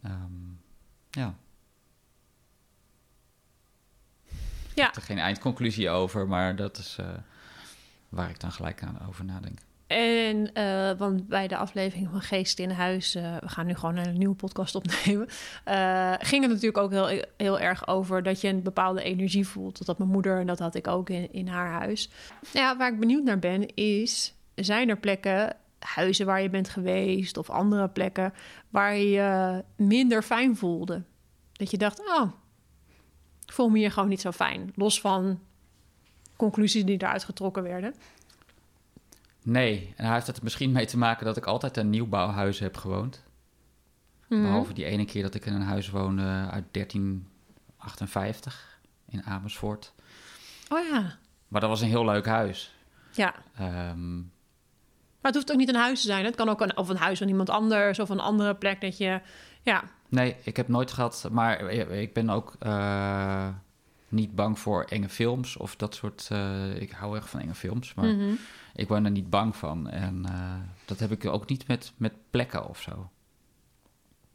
Um, ja. Ja. Ik heb er geen eindconclusie over, maar dat is uh, waar ik dan gelijk aan over nadenk. En uh, want bij de aflevering van Geest in Huis, uh, we gaan nu gewoon een nieuwe podcast opnemen, uh, ging het natuurlijk ook heel, heel erg over dat je een bepaalde energie voelt. Dat had mijn moeder en dat had ik ook in, in haar huis. Ja, waar ik benieuwd naar ben, is: zijn er plekken, huizen waar je bent geweest of andere plekken waar je je minder fijn voelde? Dat je dacht, oh, ik voel me hier gewoon niet zo fijn. Los van conclusies die eruit getrokken werden. Nee, en hij heeft het misschien mee te maken dat ik altijd in nieuwbouwhuizen heb gewoond. Mm. Behalve die ene keer dat ik in een huis woonde uit 1358 in Amersfoort. Oh ja. Maar dat was een heel leuk huis. Ja. Um, maar het hoeft ook niet een huis te zijn. Het kan ook een, of een huis van iemand anders of een andere plek dat je... Ja. Nee, ik heb nooit gehad... Maar ik ben ook... Uh, niet bang voor enge films of dat soort. Uh, ik hou erg van enge films, maar mm -hmm. ik ben er niet bang van. En uh, dat heb ik ook niet met, met plekken of zo.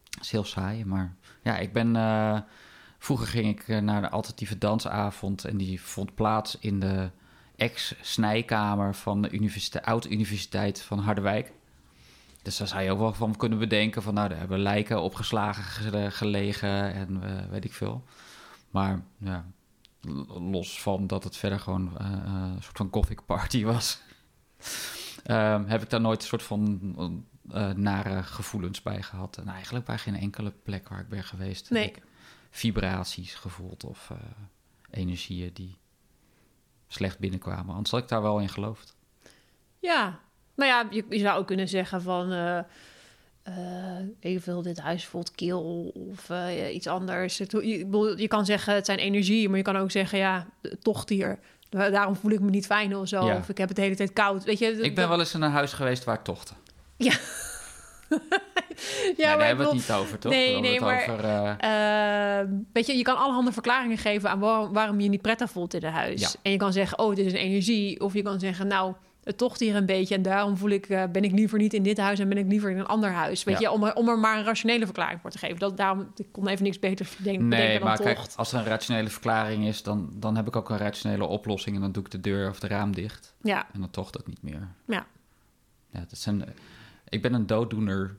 Dat is heel saai, maar ja, ik ben. Uh, Vroeger ging ik eh, naar de alternatieve dansavond en die vond plaats in de ex-snijkamer van de universiteit, oud-universiteit van Harderwijk. Dus daar zou je ook wel van kunnen bedenken van, nou, daar hebben lijken opgeslagen ge- gelegen en eh, weet ik veel. Maar ja, los van dat het verder gewoon eh, eh, een soort van gothic party was, ehm, heb ik daar nooit een soort van eh, nare gevoelens bij gehad. En eigenlijk bij geen enkele plek waar ik ben geweest Nee. heb ik vibraties gevoeld of energieën die slecht binnenkwamen. Anders had ik daar wel in geloofd. Ja, nou ja, je, je zou ook kunnen zeggen van... eh evenveel dit huis voelt kil of eh, iets anders. Het- je, je kan zeggen het zijn energie, maar je kan ook zeggen ja, tocht hier. Da- Daarom voel ik me niet fijn of zo. Ja. Of ik heb het de hele tijd koud. Weet je, Ik ben wel eens in een huis geweest waar tochten. Ja, Ja, maar daar hebben we het niet over, toch? Nee, nee, het maar- over, eh, Eh, weet je, je kan allerhande verklaringen geven aan waarom, waarom je niet prettig voelt in een huis. Ja. En je kan zeggen, oh, dit is een energie. Of je kan zeggen, nou, het tocht hier een beetje. En daarom voel ik, eh, ben ik liever niet in dit huis en ben ik liever in een ander huis. Weet Ja. je, om er, om er maar een rationele verklaring voor te geven. Dat, daarom, ik kon even niks beter bedenken, nee, maar kijk, als er een rationele verklaring is, dan, dan heb ik ook een rationele oplossing. En dan doe ik de deur of de raam dicht. Ja, En dan tocht het niet meer. ja. Ja, dat zijn, ik ben een dooddoener.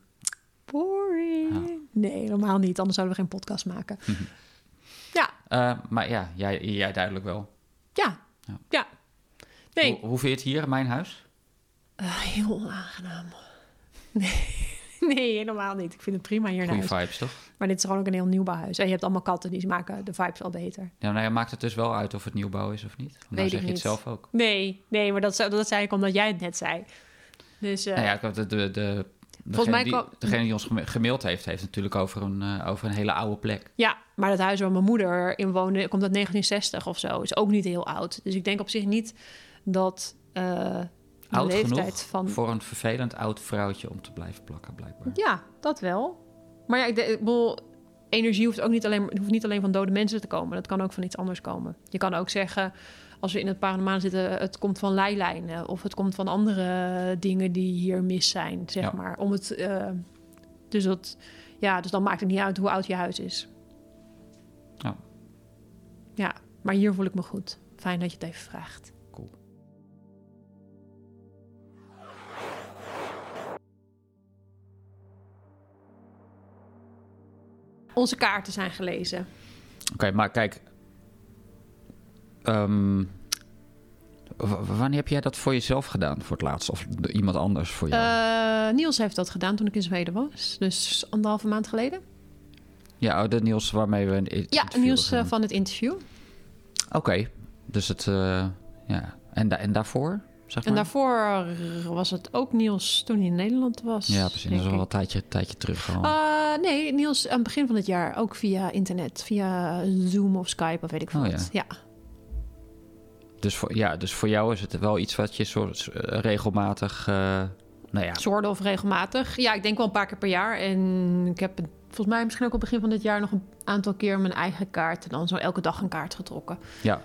Boring. Nee, helemaal niet. Anders zouden we geen podcast maken. ja, Eh, maar ja, jij, jij duidelijk wel. ja, Ja. ja. Nee, Hoe, hoe vind je het hier in mijn huis? eh, heel onaangenaam. Nee. nee, helemaal niet. Ik vind het prima hier in Goede huis. vibes, toch? Maar dit is gewoon ook een heel nieuwbouwhuis. En je hebt allemaal katten, die maken de vibes al beter. Ja, nou ja, maakt het dus wel uit of het nieuwbouw is of niet? Want nou zeg je het zelf ook. Nee, nee, maar dat, dat zei ik omdat jij het net zei. Dus eh, Nou ja, ik had de, de, de, mij die, degene die ons gemaild heeft, heeft natuurlijk over een, eh, over een hele oude plek. ja, maar dat huis waar mijn moeder in woonde, komt uit 1960 of zo. Is ook niet heel oud. Dus ik denk op zich niet dat eh Oud leeftijd genoeg van... voor een vervelend oud vrouwtje om te blijven plakken, blijkbaar. Ja, dat wel. Maar ja, ik, bedoel, energie hoeft ook niet alleen, hoeft niet alleen van dode mensen te komen. Dat kan ook van iets anders komen. Je kan ook zeggen, als we in het paranormaal zitten, het komt van leilijnen. Of het komt van andere dingen die hier mis zijn, zeg Ja. maar. Om het, eh, dus, dat, ja, dus dan maakt het niet uit hoe oud je huis is. Ja. Ja, maar hier voel ik me goed. Fijn dat je het even vraagt. Onze kaarten zijn gelezen. Oké, maar kijk. ehm, wanneer heb jij dat voor jezelf gedaan voor het laatst? Of iemand anders voor jou? Eh, Niels heeft dat gedaan toen ik in Zweden was. Dus anderhalve maand geleden. ja, oh, de Niels waarmee we een Ja, Niels eh, van het interview. Oké, dus het... eh, ja. En, da- en daarvoor? Zeg En daarvoor was het ook Niels toen hij in Nederland was. Ja, precies. Dat is ik. een tijdje, tijdje terug. Al. Ah, nee, Niels aan het begin van het jaar ook via internet. Via Zoom of Skype of weet ik veel Oh, wat. Ja. Dus, voor, ja, dus voor jou is het wel iets wat je soort eh, regelmatig... eh, nou ja, Soorten of regelmatig. Ja, ik denk wel een paar keer per jaar. En ik heb volgens mij misschien ook op het begin van dit jaar nog een aantal keer mijn eigen kaart. En dan zo elke dag een kaart getrokken. ja.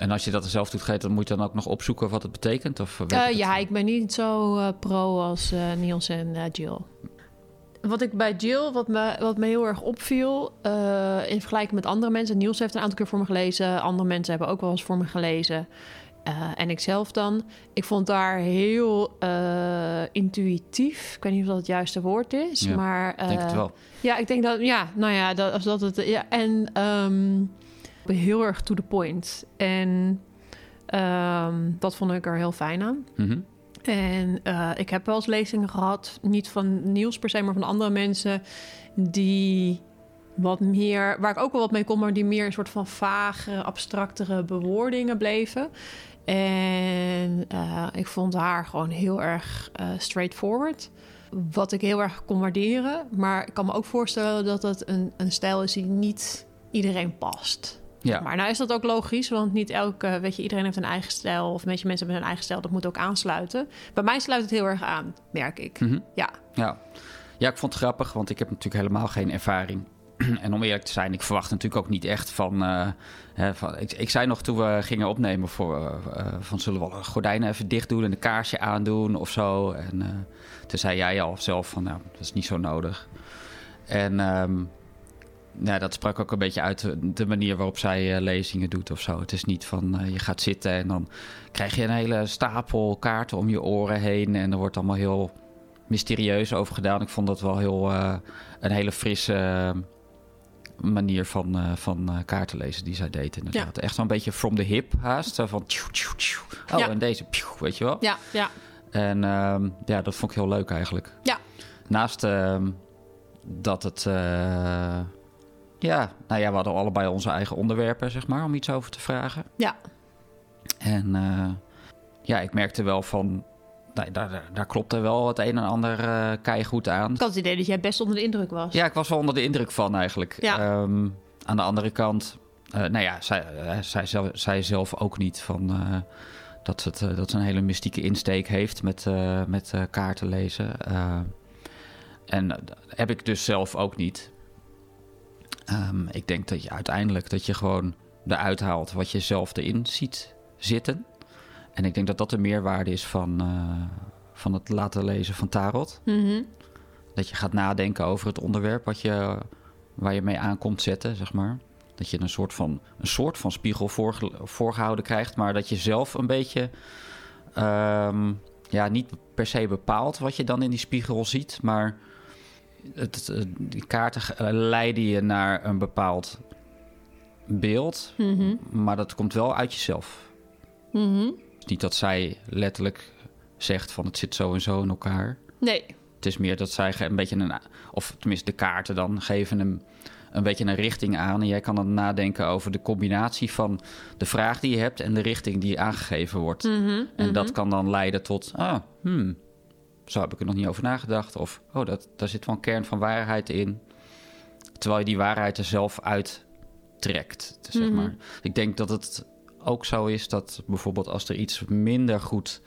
En als je dat er zelf doet, dan moet je dan ook nog opzoeken wat het betekent? Of Eh, dat? ja, ik ben niet zo eh, pro als eh, Niels en eh, Jill. Wat ik bij Jill, wat me, wat me heel erg opviel... eh, in vergelijking met andere mensen... Niels heeft een aantal keer voor me gelezen. Andere mensen hebben ook wel eens voor me gelezen. Eh, en ik zelf dan. Ik vond daar heel eh, intuïtief. Ik weet niet of dat het juiste woord is. Ja, maar, Ik denk het eh, wel. ja, ik denk dat, ja, nou ja, dat, als dat het, ja, en ehm, heel erg to the point. En ehm, dat vond ik er heel fijn aan. Mhm. En eh, ik heb wel eens lezingen gehad, niet van Niels per se, maar van andere mensen die wat meer, waar ik ook wel wat mee kon, maar die meer een soort van vage, abstractere bewoordingen bleven. En eh, ik vond haar gewoon heel erg eh, straightforward. Wat ik heel erg kon waarderen. Maar ik kan me ook voorstellen dat het een, een stijl is die niet iedereen past. Ja. Maar nou is dat ook logisch, want niet elke, weet je, iedereen heeft een eigen stijl. Of mensen hebben een eigen stijl, dat moet ook aansluiten. Bij mij sluit het heel erg aan, merk ik. Mhm. Ja, Ja. ja, ik vond het grappig, want ik heb natuurlijk helemaal geen ervaring. En om eerlijk te zijn, ik verwacht natuurlijk ook niet echt van... eh, hè, van ik, ik zei nog toen we gingen opnemen voor, eh, van zullen we gordijnen even dicht doen en een kaarsje aandoen of zo. En toen zei jij al zelf van nou, dat is niet zo nodig. En, ehm, ja, dat sprak ook een beetje uit de- de manier waarop zij eh, lezingen doet of zo. Het is niet van eh, je gaat zitten en dan krijg je een hele stapel kaarten om je oren heen. En er wordt allemaal heel mysterieus over gedaan. Ik vond dat wel heel eh, een hele frisse eh, manier van, eh, van eh, kaarten lezen die zij deed. Inderdaad. Echt zo'n beetje from the hip haast. Zo van tjoe, tjoe, tjoe. Oh, Ja. en deze, weet je wel. Ja, ja, En ehm, ja, dat vond ik heel leuk eigenlijk. ja. Naast ehm, dat het. Ja, nou ja, we hadden allebei onze eigen onderwerpen, zeg maar, om iets over te vragen. Ja. En eh, ja, ik merkte wel van. nou, daar, daar, daar klopte wel het een en ander keigoed aan. Ik had het idee dat jij best onder de indruk was. Ja, ik was wel onder de indruk van eigenlijk. Ja. Ehm, aan de andere kant, eh, nou ja, zij, zij, zelf, zij zelf ook niet van. dat, het, dat ze een hele mystieke insteek heeft met, met kaarten lezen. En heb ik dus zelf ook niet. Ehm, ik denk dat je uiteindelijk dat je gewoon eruit haalt wat je zelf erin ziet zitten. En ik denk dat dat de meerwaarde is van, eh, van het laten lezen van Tarot. Mhm. Dat je gaat nadenken over het onderwerp wat je, waar je mee aankomt zetten, zeg maar. Dat je een soort van, een soort van spiegel voorge- voorgehouden krijgt, maar dat je zelf een beetje, ehm, ja, niet per se bepaalt wat je dan in die spiegel ziet, maar het, het- die kaarten ge- leiden je naar een bepaald beeld, Mhm. maar dat komt wel uit jezelf. Mhm. Het is niet dat zij letterlijk zegt van het zit zo en zo in elkaar. Nee. Het is meer dat zij een beetje een, of tenminste de kaarten dan geven hem een beetje een richting aan. En jij kan dan nadenken over de combinatie van de vraag die je hebt en de richting die aangegeven wordt. Mhm. En dat kan dan leiden tot, ah, hmm, zo heb ik er nog niet over nagedacht. Of, oh, dat, daar zit wel een kern van waarheid in. Terwijl je die waarheid er zelf uit trekt, zeg Mhm. maar. Ik denk dat het ook zo is dat bijvoorbeeld als er iets minder goed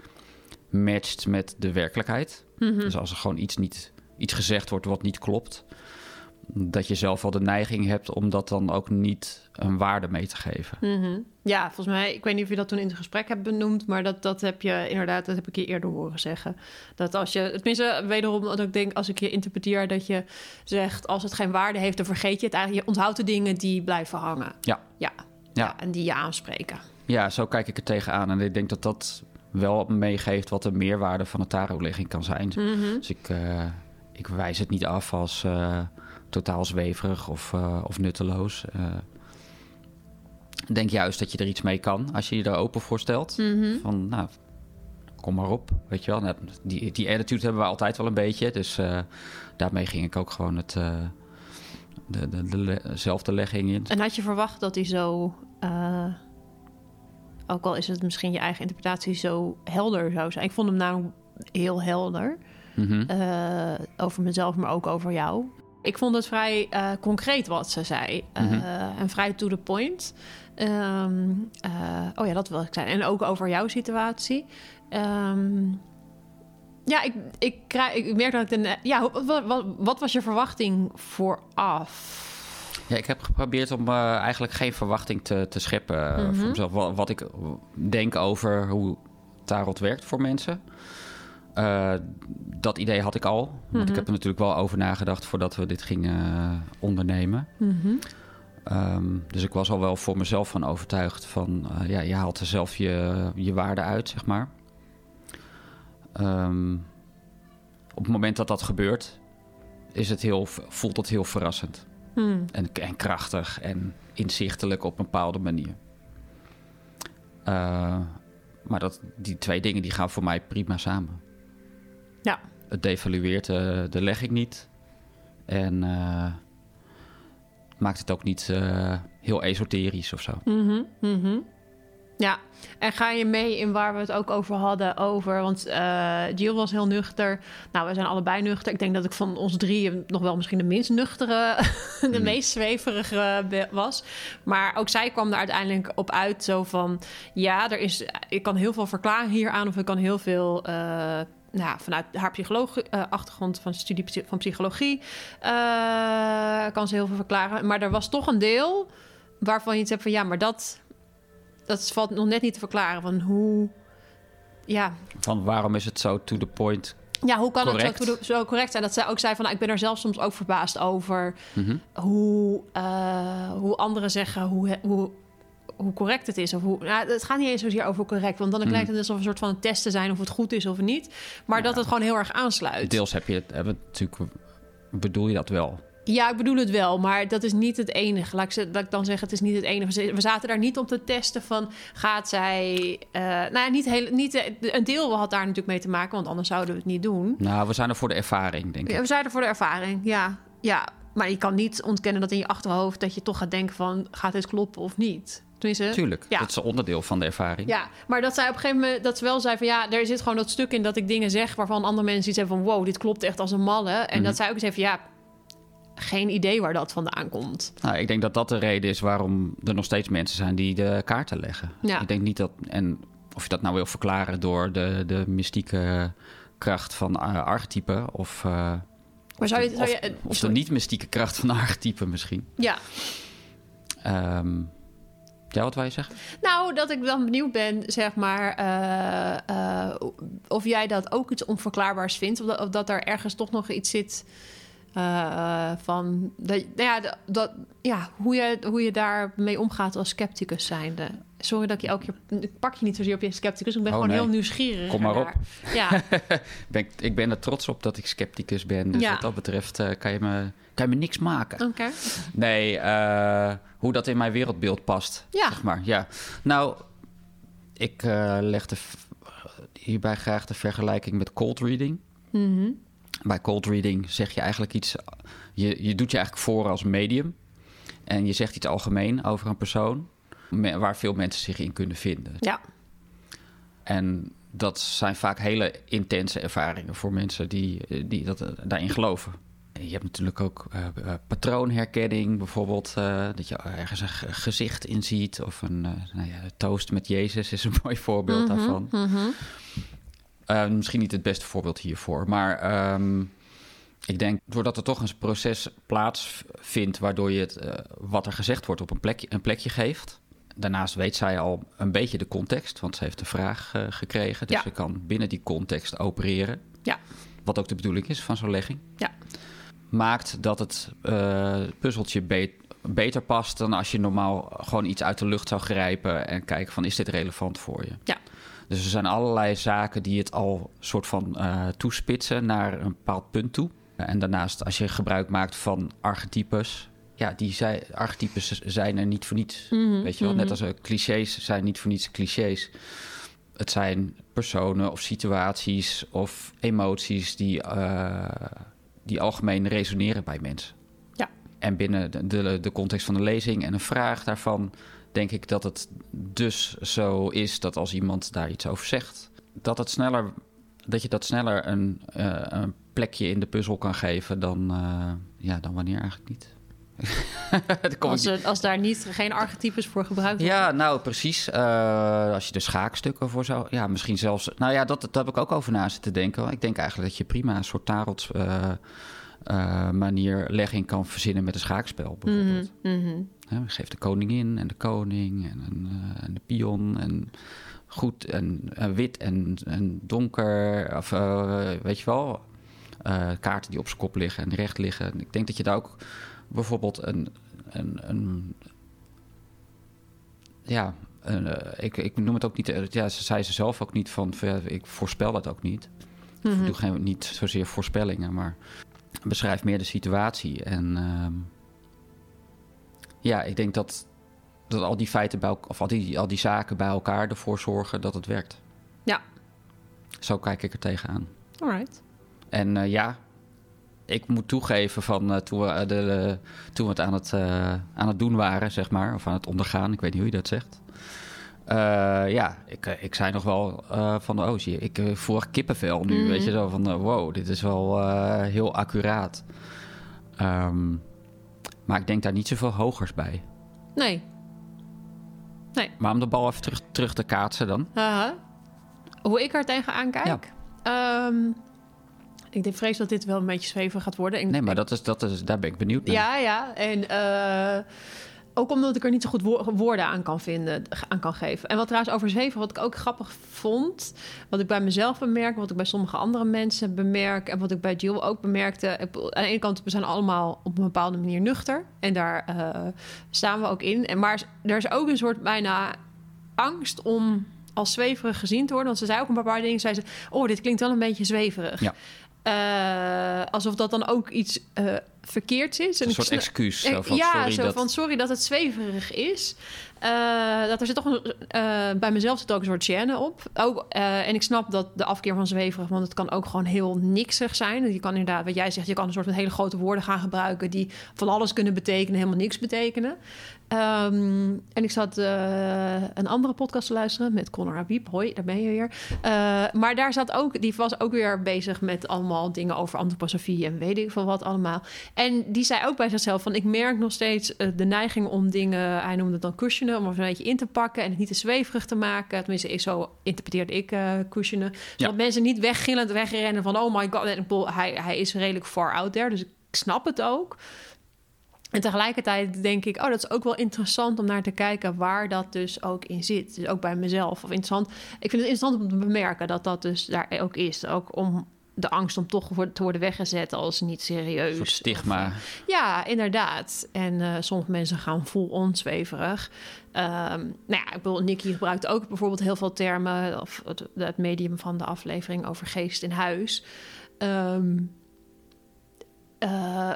matcht met de werkelijkheid. Mhm. Dus als er gewoon iets, niet, iets gezegd wordt wat niet klopt, dat je zelf wel de neiging hebt om dat dan ook niet een waarde mee te geven. Mhm. Ja, volgens mij, ik weet niet of je dat toen in het gesprek hebt benoemd, maar dat, dat heb je inderdaad, dat heb ik je eerder horen zeggen. Dat als je, tenminste, wederom, dat ik denk, als ik je interpreteer, dat je zegt, als het geen waarde heeft, dan vergeet je het eigenlijk. Je onthoudt de dingen die blijven hangen. Ja. Ja. Ja. en die je aanspreken. Ja, zo kijk ik er tegenaan. En ik denk dat dat wel meegeeft wat de meerwaarde van een tarotlegging kan zijn. Mhm. Dus ik, eh, ik wijs het niet af als eh, totaal zweverig of, eh, of nutteloos. Eh, ik denk juist dat je er iets mee kan als je je er open voor stelt. Mhm. Van, nou, kom maar op, weet je wel. Nou, Die, die attitude hebben we altijd wel een beetje. Dus eh, daarmee ging ik ook gewoon het, de, de, de, le- dezelfde legging in. En had je verwacht dat hij zo, ook al is het misschien je eigen interpretatie, zo helder zou zijn? Ik vond hem namelijk heel helder. Mhm. over mezelf, maar ook over jou. Ik vond het vrij eh, concreet wat ze zei. eh, Mhm. En vrij to the point. Ehm, eh, oh ja, dat wil ik zijn. En ook over jouw situatie. Ehm, ja, ik, ik, krijg, ik merk dat ik... De, ja, wat, wat, wat was je verwachting vooraf? Ja, ik heb geprobeerd om eigenlijk geen verwachting te, te scheppen Mhm. voor mezelf. Wat, wat ik denk over hoe tarot werkt voor mensen. Eh, dat idee had ik al. Want Mhm. ik heb er natuurlijk wel over nagedacht voordat we dit gingen eh, ondernemen. Ehm, dus ik was al wel voor mezelf van overtuigd van... eh, ja, je haalt er zelf je, je waarde uit, zeg maar. Ehm, op het moment dat dat gebeurt... Is het heel, voelt het heel verrassend. Hmm. En, en krachtig en inzichtelijk op een bepaalde manier. Maar dat, die twee dingen die gaan voor mij prima samen. Ja. Het devalueert eh, de legging niet. En eh, maakt het ook niet eh, heel esoterisch of zo. Mhm, mhm. Ja, en ga je mee in waar we het ook over hadden over... Want eh Jill was heel nuchter. Nou, we zijn allebei nuchter. Ik denk dat ik van ons drieën nog wel misschien de minst nuchtere... de Hmm. meest zweverige was. Maar ook zij kwam er uiteindelijk op uit zo van... Ja, er is, ik kan heel veel verklaren hieraan... of ik kan heel veel... nou, vanuit haar psycholoog, eh, achtergrond van studie van psychologie... eh, kan ze heel veel verklaren. Maar er was toch een deel waarvan je iets hebt van... ja, maar dat, dat valt nog net niet te verklaren. Van hoe... Ja, Van waarom is het zo to the point Ja, hoe kan Correct. het zo, zo correct zijn? Dat zij ook zei van, nou, ik ben er zelf soms ook verbaasd over Mhm. hoe, eh, hoe anderen zeggen hoe, hoe, hoe correct het is. Of hoe, nou, het gaat niet eens zozeer over correct, want dan Mhm. lijkt het alsof een soort van een test te zijn of het goed is of niet. Maar dat het gewoon heel erg aansluit. Deels heb je het, hebben natuurlijk, bedoel je dat wel? Ja, ik bedoel het wel, maar dat is niet het enige. Laat ik, ze- laat ik dan zeggen, het is niet het enige. We zaten daar niet om te testen van, gaat zij... eh, nou ja, niet heel, niet, eh, een deel had daar natuurlijk mee te maken, want anders zouden we het niet doen. Nou, we zijn er voor de ervaring, denk ik. Ja, we zijn er voor de ervaring, ja. ja. Maar je kan niet ontkennen dat in je achterhoofd... dat je toch gaat denken van, gaat dit kloppen of niet? Tenminste, Tuurlijk, Ja. dat is onderdeel van de ervaring. ja, maar dat zij op een gegeven moment dat ze wel zei van ja, er zit gewoon dat stuk in dat ik dingen zeg waarvan andere mensen iets hebben van wow, dit klopt echt als een malle. En Mhm. dat zij ook eens even ja, geen idee waar dat vandaan komt. Nou, ik denk dat dat de reden is waarom er nog steeds mensen zijn die de kaarten leggen. Ja. Ik denk niet dat, en of je dat nou wil verklaren door de, de mystieke kracht van uh, archetypen of, uh, maar zou je, of, zou je, of, of de niet-mystieke kracht van de archetypen misschien. Ja. Um, ja, wat wil je zeggen? Nou, dat ik dan benieuwd ben, zeg maar, uh, uh, of jij dat ook iets onverklaarbaars vindt. Of dat, er ergens toch nog iets zit uh, van, dat, nou ja, dat, ja hoe, je, hoe je daarmee omgaat als scepticus zijnde. Sorry dat ik je elke keer... Ik pak je niet zozeer op je scepticus. Ik ben oh, gewoon nee. heel nieuwsgierig. Kom maar op. Ja. ben, ik ben er trots op dat ik scepticus ben. Dus Ja. wat dat betreft uh, kan, je me, kan je me niks maken. Oké. Okay. Nee, uh, hoe dat in mijn wereldbeeld past. Ja. Zeg maar. ja. Nou, ik uh, leg de, hierbij graag de vergelijking met cold reading. Mm -hmm. Bij cold reading zeg je eigenlijk iets... Je, je doet je eigenlijk voor als medium. En je zegt iets algemeen over een persoon... waar veel mensen zich in kunnen vinden. Ja. En dat zijn vaak hele intense ervaringen voor mensen die, die dat, daarin geloven. Je hebt natuurlijk ook uh, uh, patroonherkenning, bijvoorbeeld. Uh, dat je ergens een gezicht in ziet. Of een nou ja, toast met Jezus is een mooi voorbeeld Mhm, daarvan. -hmm. misschien niet het beste voorbeeld hiervoor. Maar um, ik denk, doordat er toch een proces plaatsvindt... waardoor je het, wat er gezegd wordt op een plekje, een plekje geeft... Daarnaast weet zij al een beetje de context, want ze heeft een vraag uh, gekregen. Dus ja. ze kan binnen die context opereren. Ja. Wat ook de bedoeling is van zo'n legging. Ja. Maakt dat het uh, puzzeltje be beter past dan als je normaal gewoon iets uit de lucht zou grijpen en kijken van is dit relevant voor je. Ja. Dus er zijn allerlei zaken die het al soort van uh, toespitsen naar een bepaald punt toe. En daarnaast als je gebruik maakt van archetypes, ja, die zijn, archetypes zijn er niet voor niets. Mhm, Mm -hmm, weet je wel, net als uh, clichés zijn niet voor niets clichés. Het zijn personen of situaties of emoties die, uh, die algemeen resoneren bij mensen. Ja. En binnen de, de, de context van de lezing en een vraag daarvan, denk ik dat het dus zo is dat als iemand daar iets over zegt, dat het sneller. Dat je dat sneller een, uh, een plekje in de puzzel kan geven dan, ja, dan wanneer eigenlijk niet. als, er, als, daar niet, geen archetypes voor gebruikt worden? Ja, nou precies. Uh, als je er schaakstukken voor zou... Ja, misschien zelfs... Nou ja, dat, dat heb ik ook over na zitten denken. Ik denk eigenlijk dat je prima een soort tarot uh, uh, manier legging kan verzinnen met een schaakspel bijvoorbeeld. Mm -hmm. Ja, geef de koningin en de koning en, en de pion en goed en, en wit en, en donker. Of weet je wel, kaarten die op zijn kop liggen en recht liggen. Ik denk dat je daar ook bijvoorbeeld een, een, een ja, uh, ik, ik noem het ook niet, ja, ze zei ze zelf ook niet van, van ja, ik voorspel het ook niet. Mm -hmm. Ik doe geen, niet zozeer voorspellingen, maar beschrijf meer de situatie. En uh, ja, ik denk dat, dat al die feiten bij of al die, al die zaken bij elkaar ervoor zorgen dat het werkt. Ja. Zo kijk ik er tegenaan. Alright. En uh, ja, ik moet toegeven van uh, toen, we, de, toen we het aan, het uh, aan het doen waren, zeg maar, of aan het ondergaan, ik weet niet hoe je dat zegt. Uh, ja, ik, ik zei nog wel van, oh zie je, ik voer kippenvel nu, mm -hmm. weet je zo, van wow, dit is wel heel accuraat. Um, maar ik denk daar niet zoveel hogers bij. Nee. Nee. Maar om de bal even terug, terug te kaatsen dan. -huh. Hoe ik er tegenaan kijk? Ja. Um, ik denk vrees dat dit wel een beetje zweven gaat worden. En, nee, maar dat is, dat is, daar ben ik benieuwd naar. Ja, ja. En uh, ook omdat ik er niet zo goed woorden aan kan vinden, aan kan geven. En wat trouwens over zweven, wat ik ook grappig vond, wat ik bij mezelf bemerk, wat ik bij sommige andere mensen bemerk en wat ik bij Jill ook bemerkte. Aan de ene kant, we zijn allemaal op een bepaalde manier nuchter en daar uh, staan we ook in. En maar er is ook een soort bijna angst om als zweverig gezien te worden. Want ze zei ook een paar dingen. Zei ze: Oh, dit klinkt wel een beetje zweverig. Ja. Uh, alsof dat dan ook iets uh, verkeerds is. Een soort excuus. Zo van, ja, sorry zo dat... van sorry dat het zweverig is. Uh, dat er zit toch een, bij mezelf zit ook een soort gêne op. Ook, en ik snap dat de afkeer van zweverig, want het kan ook gewoon heel niksig zijn. Je kan inderdaad, wat jij zegt, je kan een soort van hele grote woorden gaan gebruiken die van alles kunnen betekenen, helemaal niks betekenen. Um, en ik zat uh, een andere podcast te luisteren met Conor Habib. Hoi, daar ben je weer. Uh, maar daar zat ook, die was ook weer bezig met allemaal dingen over antroposofie en weet ik veel wat allemaal. En die zei ook bij zichzelf van, ik merk nog steeds uh, de neiging om dingen, hij noemde het dan cushionen, om er een beetje in te pakken en het niet te zweverig te maken. Tenminste, zo interpreteerde ik cushionen. Zodat ja. mensen niet weggillend wegrennen van, oh my god, hij, hij is redelijk far out there. Dus ik snap het ook. En tegelijkertijd denk ik, oh, dat is ook wel interessant om naar te kijken waar dat dus ook in zit. Dus ook bij mezelf. Of interessant. Ik vind het interessant om te bemerken dat dat dus daar ook is. Ook om de angst om toch te worden weggezet als niet serieus. Een stigma. Of, ja, inderdaad. En uh, sommige mensen gaan vol onzweverig. Um, nou ja, ik bedoel, Nicky gebruikt ook bijvoorbeeld heel veel termen... of het, het medium van de aflevering over geest in huis... Um, uh,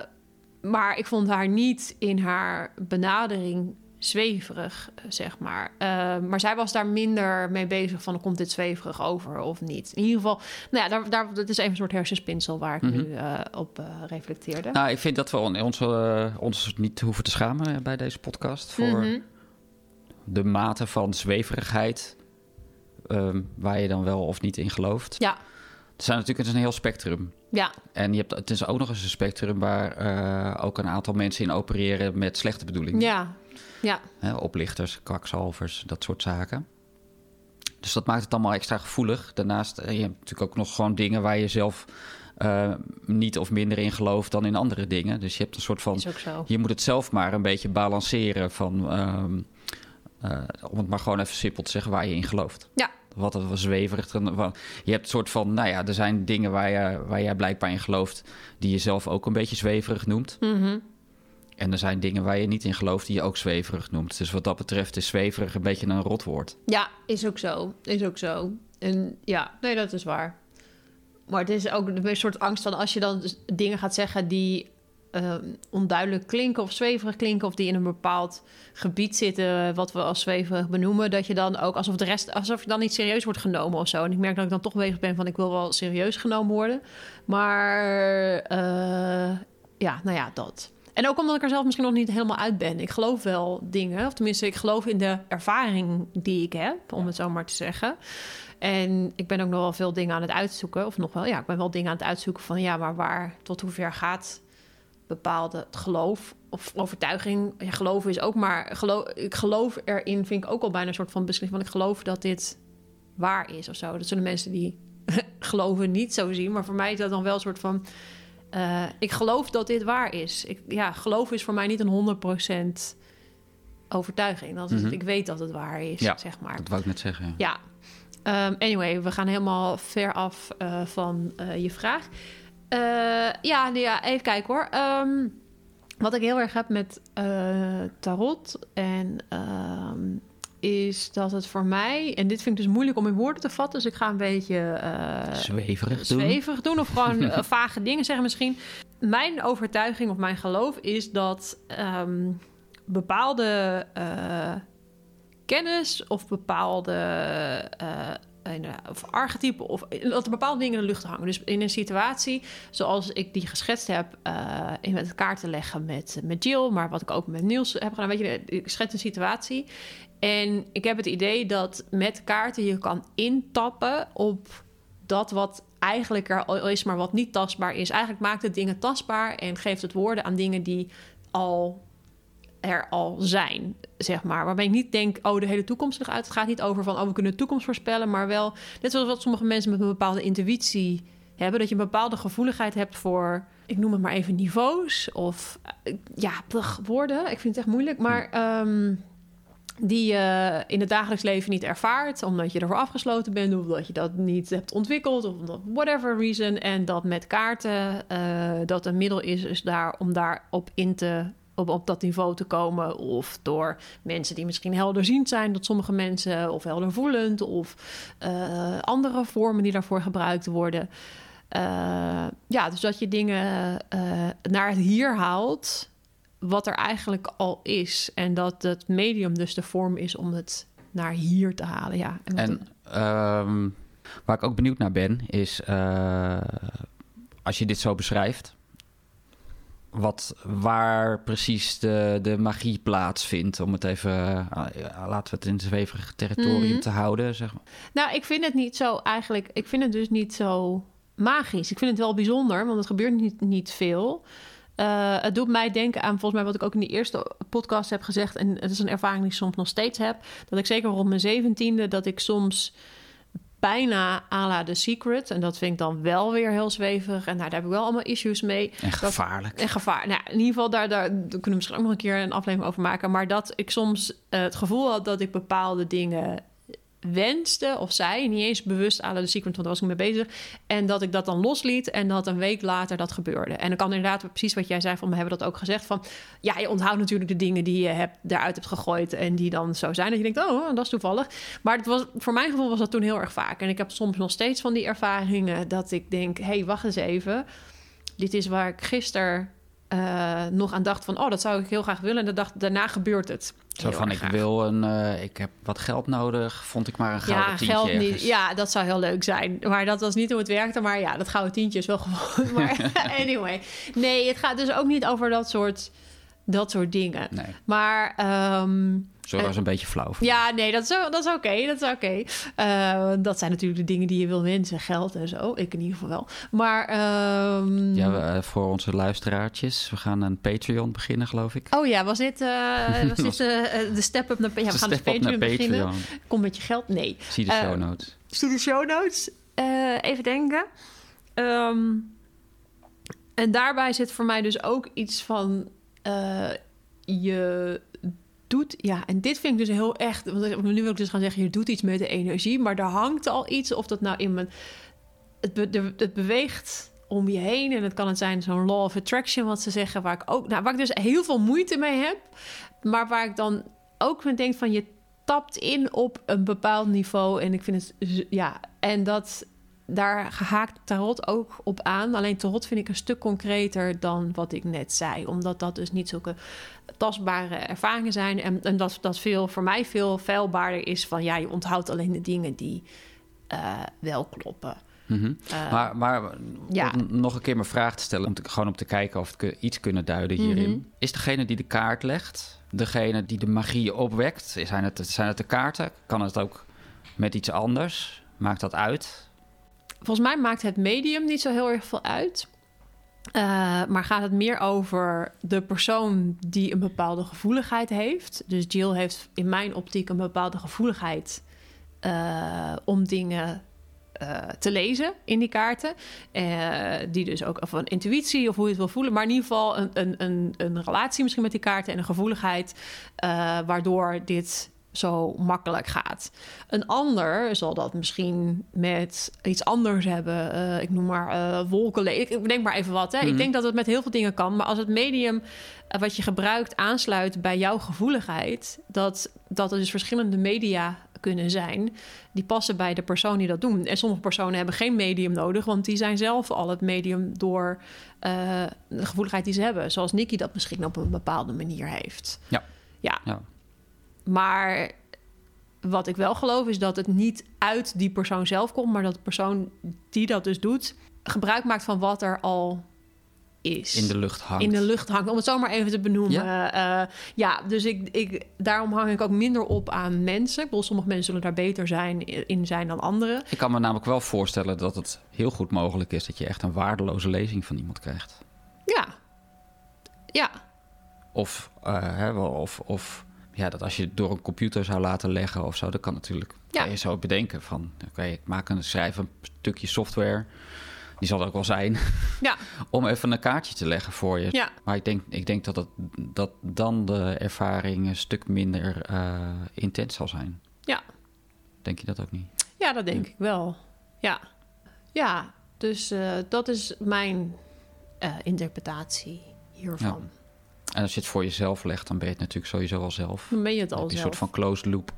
maar ik vond haar niet in haar benadering zweverig, zeg maar. Uh, maar zij was daar minder mee bezig van... komt dit zweverig over of niet? In ieder geval, nou ja, daar, daar, dat is even een soort hersenspinsel... waar ik mm -hmm. nu uh, op uh, reflecteerde. Nou, ik vind dat we ons, ons niet hoeven te schamen bij deze podcast... voor mm -hmm. de mate van zweverigheid... Um, waar je dan wel of niet in gelooft. Ja. Er zijn natuurlijk het is een heel spectrum. Ja. En je hebt, het is ook nog eens een spectrum waar uh, ook een aantal mensen in opereren met slechte bedoelingen. Ja, ja. Hè, oplichters, kwakzalvers, dat soort zaken. Dus dat maakt het allemaal extra gevoelig. Daarnaast uh, je hebt natuurlijk ook nog gewoon dingen waar je zelf uh, niet of minder in gelooft dan in andere dingen. Dus je hebt een soort van. Is ook zo. Je moet het zelf maar een beetje balanceren van. Um, om het maar gewoon even simpel te zeggen waar je in gelooft. Ja, wat was zweverig. Je hebt een soort van, nou ja, er zijn dingen waar, je, waar jij blijkbaar in gelooft, die je zelf ook een beetje zweverig noemt. Mm -hmm. En er zijn dingen waar je niet in gelooft, die je ook zweverig noemt. Dus wat dat betreft is zweverig een beetje een rotwoord. Ja, is ook zo. Is ook zo. En ja, nee, dat is waar. Maar het is ook een soort angst van als je dan dingen gaat zeggen die uh, onduidelijk klinken of zweverig klinken, of die in een bepaald gebied zitten, wat we als zweverig benoemen, dat je dan ook alsof de rest, alsof je dan niet serieus wordt genomen of zo. En ik merk dat ik dan toch bezig ben van ik wil wel serieus genomen worden, maar uh, ja, nou ja, dat. En ook omdat ik er zelf misschien nog niet helemaal uit ben. Ik geloof wel dingen, of tenminste, ik geloof in de ervaring die ik heb, om het zo maar te zeggen. En ik ben ook nog wel veel dingen aan het uitzoeken, of nog wel, ja, ik ben wel dingen aan het uitzoeken van ja, maar waar, tot hoever gaat bepaalde geloof of overtuiging. Ja, geloven is ook maar. Geloof, ik geloof erin, vind ik ook al bijna een soort van beslissing. Want ik geloof dat dit waar is of zo. Dat zullen mensen die geloven niet zo zien. Maar voor mij is dat dan wel een soort van. Uh, ik geloof dat dit waar is. Ik, ja, geloof is voor mij niet een 100% overtuiging. Dat is, mm -hmm. Ik weet dat het waar is, ja, zeg maar. Dat wou ik net zeggen. Ja. Um, anyway, we gaan helemaal ver af uh, van uh, je vraag. Uh, ja, nou ja, even kijken hoor. Um, wat ik heel erg heb met uh, tarot en um, is dat het voor mij, en dit vind ik dus moeilijk om in woorden te vatten, dus ik ga een beetje uh, zweverig, doen. zweverig doen of gewoon vage dingen zeggen misschien. Mijn overtuiging of mijn geloof is dat um, bepaalde kennis of bepaalde of archetype of dat er bepaalde dingen in de lucht hangen. Dus in een situatie zoals ik die geschetst heb uh, in met kaarten leggen met, met Jill, maar wat ik ook met Niels heb gedaan, weet je, ik schets een situatie. En ik heb het idee dat met kaarten je kan intappen op dat wat eigenlijk er al is, maar wat niet tastbaar is. Eigenlijk maakt het dingen tastbaar en geeft het woorden aan dingen die al er al zijn, zeg maar. Waarbij ik niet denk, oh, de hele toekomst ligt uit. Het gaat niet over van, oh, we kunnen de toekomst voorspellen, maar wel, net zoals wat sommige mensen met een bepaalde intuïtie hebben, dat je een bepaalde gevoeligheid hebt voor ik noem het maar even niveaus of uh, ja, woorden. Ik vind het echt moeilijk, maar um, die je in het dagelijks leven niet ervaart, omdat je ervoor afgesloten bent, of dat je dat niet hebt ontwikkeld, of omdat whatever reason. En dat met kaarten uh, dat een middel is, is daar om daarop in te op, op dat niveau te komen. Of door mensen die misschien helderziend zijn, dat sommige mensen, of heldervoelend, of uh, andere vormen die daarvoor gebruikt worden. Uh, ja, dus dat je dingen uh, naar het hier haalt, wat er eigenlijk al is. En dat het medium dus de vorm is om het naar hier te halen. Ja, en, en um, waar ik ook benieuwd naar ben, is als je dit zo beschrijft wat, waar precies de, de magie plaatsvindt. Om het even, uh, laten we het in het zweverig territorium mm -hmm. te houden. Zeg maar. Nou, ik vind het niet zo eigenlijk. Ik vind het dus niet zo magisch. Ik vind het wel bijzonder, want het gebeurt niet, niet veel. Uh, het doet mij denken aan volgens mij wat ik ook in die eerste podcast heb gezegd. En het is een ervaring die ik soms nog steeds heb. Dat ik zeker rond mijn zeventiende, dat ik soms bijna à la The Secret. En dat vind ik dan wel weer heel zweverig. En nou, daar heb ik wel allemaal issues mee. En gevaarlijk. Dat, en gevaar. Nou, in ieder geval, daar, daar, kunnen we misschien ook nog een keer een aflevering over maken. Maar dat ik soms uh, het gevoel had dat ik bepaalde dingen wenste of zei, niet eens bewust aan de secret, want daar was ik mee bezig. En dat ik dat dan losliet en dat een week later dat gebeurde. En dan kan inderdaad precies wat jij zei van, we hebben dat ook gezegd van, ja, je onthoudt natuurlijk de dingen die je hebt, daaruit hebt gegooid en die dan zo zijn dat je denkt, oh, dat is toevallig. Maar het was, voor mijn gevoel was dat toen heel erg vaak. En ik heb soms nog steeds van die ervaringen dat ik denk, hé, hey, wacht eens even. Dit is waar ik gisteren uh, nog aan dacht van, oh, dat zou ik heel graag willen. En de dag daarna gebeurt het. Zo van, ik wil een, uh, ik heb wat geld nodig, vond ik maar een gouden ja, tientje geld ergens. niet, Ja, dat zou heel leuk zijn. Maar dat was niet hoe het werkte. Maar ja, dat gouden tientje is wel gewoon. Maar anyway. Nee, het gaat dus ook niet over dat soort, dat soort dingen. Nee. Maar... Um, zo was een beetje flauw. Ja, nee, dat is, dat is oké. dat is oké. Uh, dat zijn natuurlijk de dingen die je wil wensen. Geld en zo. Ik in ieder geval wel. Maar... Um... Ja, we, uh, voor onze luisteraartjes. We gaan een Patreon beginnen, geloof ik. Oh ja, was dit, uh, was dit de step-up naar... Ja, we gaan dus Patreon beginnen. Kom met je geld? Nee. Zie de show notes. Zie de show notes. even denken. Um, en daarbij zit voor mij dus ook iets van... je doet, ja, en dit vind ik dus heel echt, want nu wil ik dus gaan zeggen, je doet iets met de energie, maar daar hangt al iets, of dat nou in mijn, het, het beweegt om je heen en het kan het zijn zo'n law of attraction wat ze zeggen, waar ik ook, nou, waar ik dus heel veel moeite mee heb, maar waar ik dan ook van denk van je tapt in op een bepaald niveau en ik vind het, ja, en dat daar haakt tarot ook op aan. Alleen tarot vind ik een stuk concreter dan wat ik net zei. Omdat dat dus niet zulke tastbare ervaringen zijn. En, en dat, dat veel, voor mij veel veilbaarder is van... ja, je onthoudt alleen de dingen die uh, wel kloppen. Mm -hmm. uh, maar maar ja. om nog een keer mijn vraag te stellen... om te, gewoon om te kijken of we iets kunnen duiden hierin. Mm -hmm. Is degene die de kaart legt... degene die de magie opwekt? Zijn het, zijn het de kaarten? Kan het ook met iets anders? Maakt dat uit? Volgens mij maakt het medium niet zo heel erg veel uit. Uh, maar gaat het meer over de persoon die een bepaalde gevoeligheid heeft. Dus Jill heeft in mijn optiek een bepaalde gevoeligheid uh, om dingen uh, te lezen in die kaarten. die dus ook of een intuïtie of hoe je het wil voelen. Maar in ieder geval een, een, een, een relatie misschien met die kaarten en een gevoeligheid. waardoor dit zo makkelijk gaat. Een ander zal dat misschien met iets anders hebben. Uh, ik noem maar uh, wolken. Ik denk maar even wat. Hè. Mm. Ik mhm. denk dat het met heel veel dingen kan. Maar als het medium uh, wat je gebruikt aansluit bij jouw gevoeligheid, dat, dat er dus verschillende media kunnen zijn die passen bij de persoon die dat doen. En sommige personen hebben geen medium nodig, want die zijn zelf al het medium door de gevoeligheid die ze hebben. Zoals Nicky dat misschien op een bepaalde manier heeft. Ja. Ja. ja. Maar wat ik wel geloof is dat het niet uit die persoon zelf komt, maar dat de persoon die dat dus doet, gebruik maakt van wat er al is. In de lucht hangt. In de lucht hangt, om het zomaar even te benoemen. Ja, uh, ja dus ik, ik, daarom hang ik ook minder op aan mensen. Ik bedoel, sommige mensen zullen daar beter zijn, in zijn dan anderen. Ik kan me namelijk wel voorstellen dat het heel goed mogelijk is dat je echt een waardeloze lezing van iemand krijgt. Ja. Ja. Of, uh, of, of ja, dat als je het door een computer zou laten leggen of zo, dat kan natuurlijk. Ja. Kan je zo bedenken van, oké, okay, ik maak een schrijf een stukje software. die zal er ook wel zijn, Ja, om even een kaartje te leggen voor je. ja, Maar ik denk, ik denk dat, het, dat dan de ervaring een stuk minder eh, intens zal zijn. ja. Denk je dat ook niet? Ja, dat denk ik wel. Ja, ja dus eh, dat is mijn eh, interpretatie hiervan. En als je het voor jezelf legt, dan ben je het natuurlijk sowieso al zelf. Dan ben je het al je een zelf. soort van closed loop.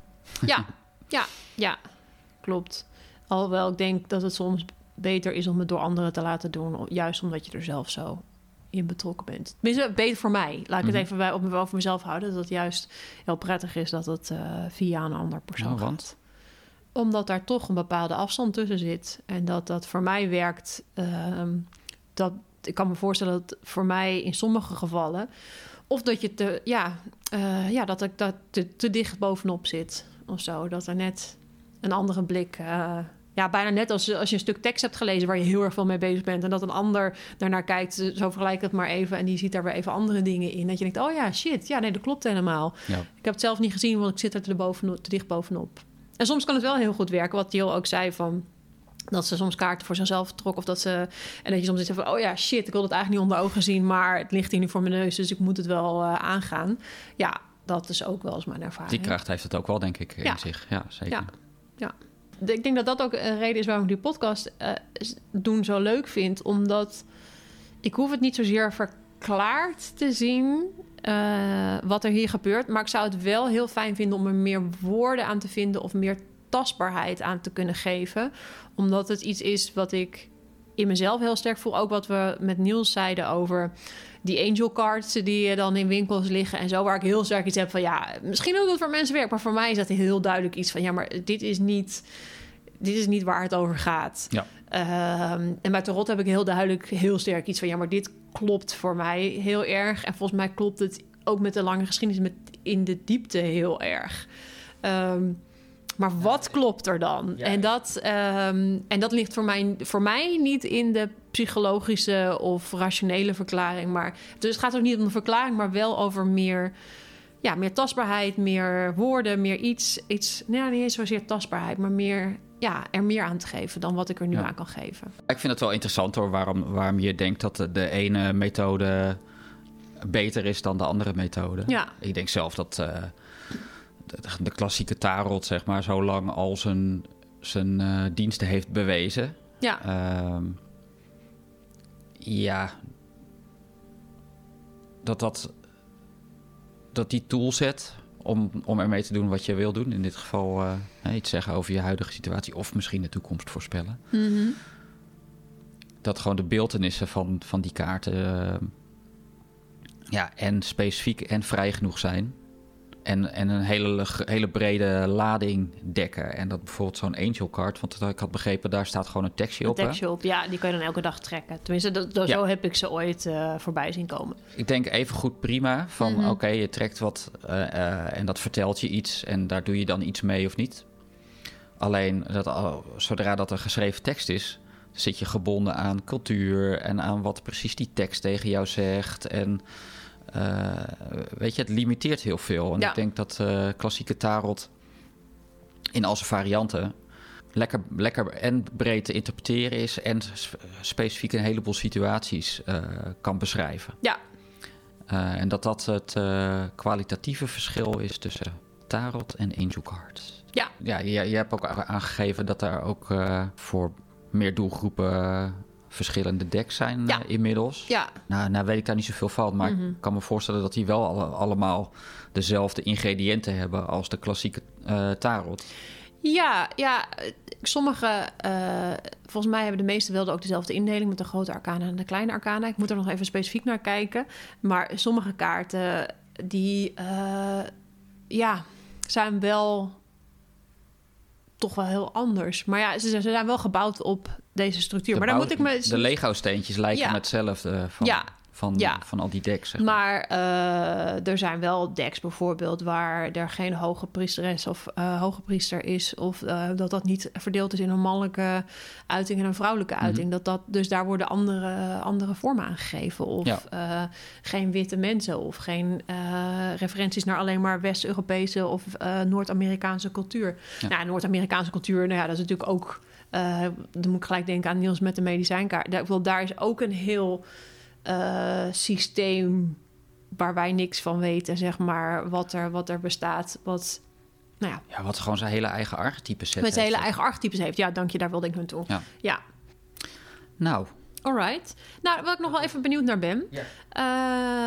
Ja, ja, ja, klopt. Alhoewel ik denk dat het soms beter is om het door anderen te laten doen, juist omdat je er zelf zo in betrokken bent. Tenminste, beter voor mij. Laat ik het Mhm. even bij, op, over mezelf houden. Dat het juist heel prettig is dat het eh, via een ander persoon Oh, gaat. Omdat daar toch een bepaalde afstand tussen zit. En dat dat voor mij werkt. ehm, dat, ik kan me voorstellen dat voor mij in sommige gevallen. Of dat je te, ja, eh, ja dat ik dat te, te dicht bovenop zit. Of zo. Dat er net een andere blik. eh, ja, bijna net als, als je een stuk tekst hebt gelezen waar je heel erg veel mee bezig bent. En dat een ander daarnaar kijkt. Zo vergelijk ik het maar even. En die ziet daar weer even andere dingen in. Dat je denkt, oh ja, shit. Ja, nee, dat klopt helemaal. Ja. Ik heb het zelf niet gezien, want ik zit er te, bovenop, te dicht bovenop. En soms kan het wel heel goed werken, wat Jill ook zei van dat ze soms kaarten voor zichzelf trok of dat ze en dat je soms zit van oh ja shit, ik wil het eigenlijk niet onder ogen zien, maar het ligt hier nu voor mijn neus, dus ik moet het wel eh, aangaan. Ja, dat is ook wel eens mijn ervaring. Die kracht heeft het ook wel, denk ik, in Ja. zich. Ja, zeker. Ja. Ja. Ik denk dat dat ook een reden is waarom ik die podcast eh, doen zo leuk vind. Omdat ik hoef het niet zozeer verklaard te zien eh, wat er hier gebeurt. Maar ik zou het wel heel fijn vinden om er meer woorden aan te vinden of meer tastbaarheid aan te kunnen geven. Omdat het iets is wat ik in mezelf heel sterk voel. Ook wat we met Niels zeiden over die angel cards die dan in winkels liggen en zo. Waar ik heel sterk iets heb van ja, misschien ook dat voor mensen werkt. Maar voor mij is dat heel duidelijk iets van ja, maar dit is niet, dit is niet waar het over gaat. Ja. Ehm, en bij Tarot heb ik heel duidelijk heel sterk iets van ja, maar dit klopt voor mij heel erg. En volgens mij klopt het ook met de lange geschiedenis met in de diepte heel erg. Ehm, maar wat klopt er dan? Ja. En, dat, ehm, en dat ligt voor mij, voor mij niet in de psychologische of rationele verklaring. Maar, dus het gaat ook niet om de verklaring, maar wel over meer, ja, meer tastbaarheid, meer woorden, meer iets. iets nou, niet eens zozeer tastbaarheid, maar meer, ja, er meer aan te geven dan wat ik er nu Ja. aan kan geven. Ik vind het wel interessant hoor, waarom, waarom je denkt dat de, de ene methode beter is dan de andere methode. Ja. Ik denk zelf dat eh, de, klassieke tarot, zeg maar, zo lang al zijn, zijn eh, diensten heeft bewezen. Ja, Ehm, ja, dat dat, dat die toolset om, om ermee te doen wat je wil doen, in dit geval eh, iets zeggen over je huidige situatie of misschien de toekomst voorspellen, Mhm. dat gewoon de beeldenissen van, van die kaarten eh, ja, en specifiek en vrij genoeg zijn. En, en een hele, hele brede lading dekken. En dat bijvoorbeeld zo'n angel card, want ik had begrepen, daar staat gewoon een tekstje een op. hè? tekstje op. Ja, die kan je dan elke dag trekken. Tenminste, dat, dat- Ja. zo heb ik ze ooit eh, voorbij zien komen. Ik denk even goed prima. Van Mhm. oké, je trekt wat eh, eh, en dat vertelt je iets en daar doe je dan iets mee of niet. Alleen dat, al- zodra dat een geschreven tekst is, zit je gebonden aan cultuur en aan wat precies die tekst tegen jou zegt. En eh, weet je, het limiteert heel veel. En Ja. ik denk dat eh, klassieke tarot in al zijn varianten lekker, lekker en breed te interpreteren is en specifiek een heleboel situaties eh, kan beschrijven. Ja, en dat dat het kwalitatieve verschil is tussen tarot en angel cards. ja, Ja, je, je hebt ook aangegeven dat er ook voor meer doelgroepen verschillende decks zijn Ja. inmiddels. ja. Nou, nou weet ik daar niet zoveel van, maar Mhm. ik kan me voorstellen dat die wel alle- allemaal dezelfde ingrediënten hebben als de klassieke uh, tarot. Ja, ja, eh, sommige, uh, volgens mij hebben de meeste wel ook dezelfde indeling met de grote arcana en de kleine arcana. Ik moet er nog even specifiek naar kijken. Maar sommige kaarten, die, ja, zijn wel toch wel heel anders. Maar ja, ze, ze zijn wel gebouwd op deze structuur. De maar dan moet ik me... De Lego-steentjes lijken Ja. hetzelfde van, Ja. van, Ja. van al die decks. zeg maar. Maar uh, er zijn wel decks bijvoorbeeld waar er geen hoge priesteres of uh, hoge priester is. Of uh, dat dat niet verdeeld is in een mannelijke uiting en een vrouwelijke Mhm. uiting. dat dat, dus daar worden andere, andere vormen aangegeven. Of Ja. geen witte mensen. Of geen eh, referenties naar alleen maar West-Europese of Noord-Amerikaanse cultuur. Ja. Nou, Noord-Amerikaanse cultuur, nou ja, dat is natuurlijk ook Uh, dan moet ik gelijk denken aan Niels met de medicijnkaart. Daar, wil, daar is ook een heel uh, systeem waar wij niks van weten, zeg maar, wat er, wat er bestaat. Wat, nou ja. ja, wat gewoon zijn hele eigen archetypes heeft. Met zijn hele eigen archetypes heeft. Ja, dank je, daar wilde ik naartoe. Ja. ja. Nou, Alright. Nou, wat ik nog wel even benieuwd naar ben. Ja.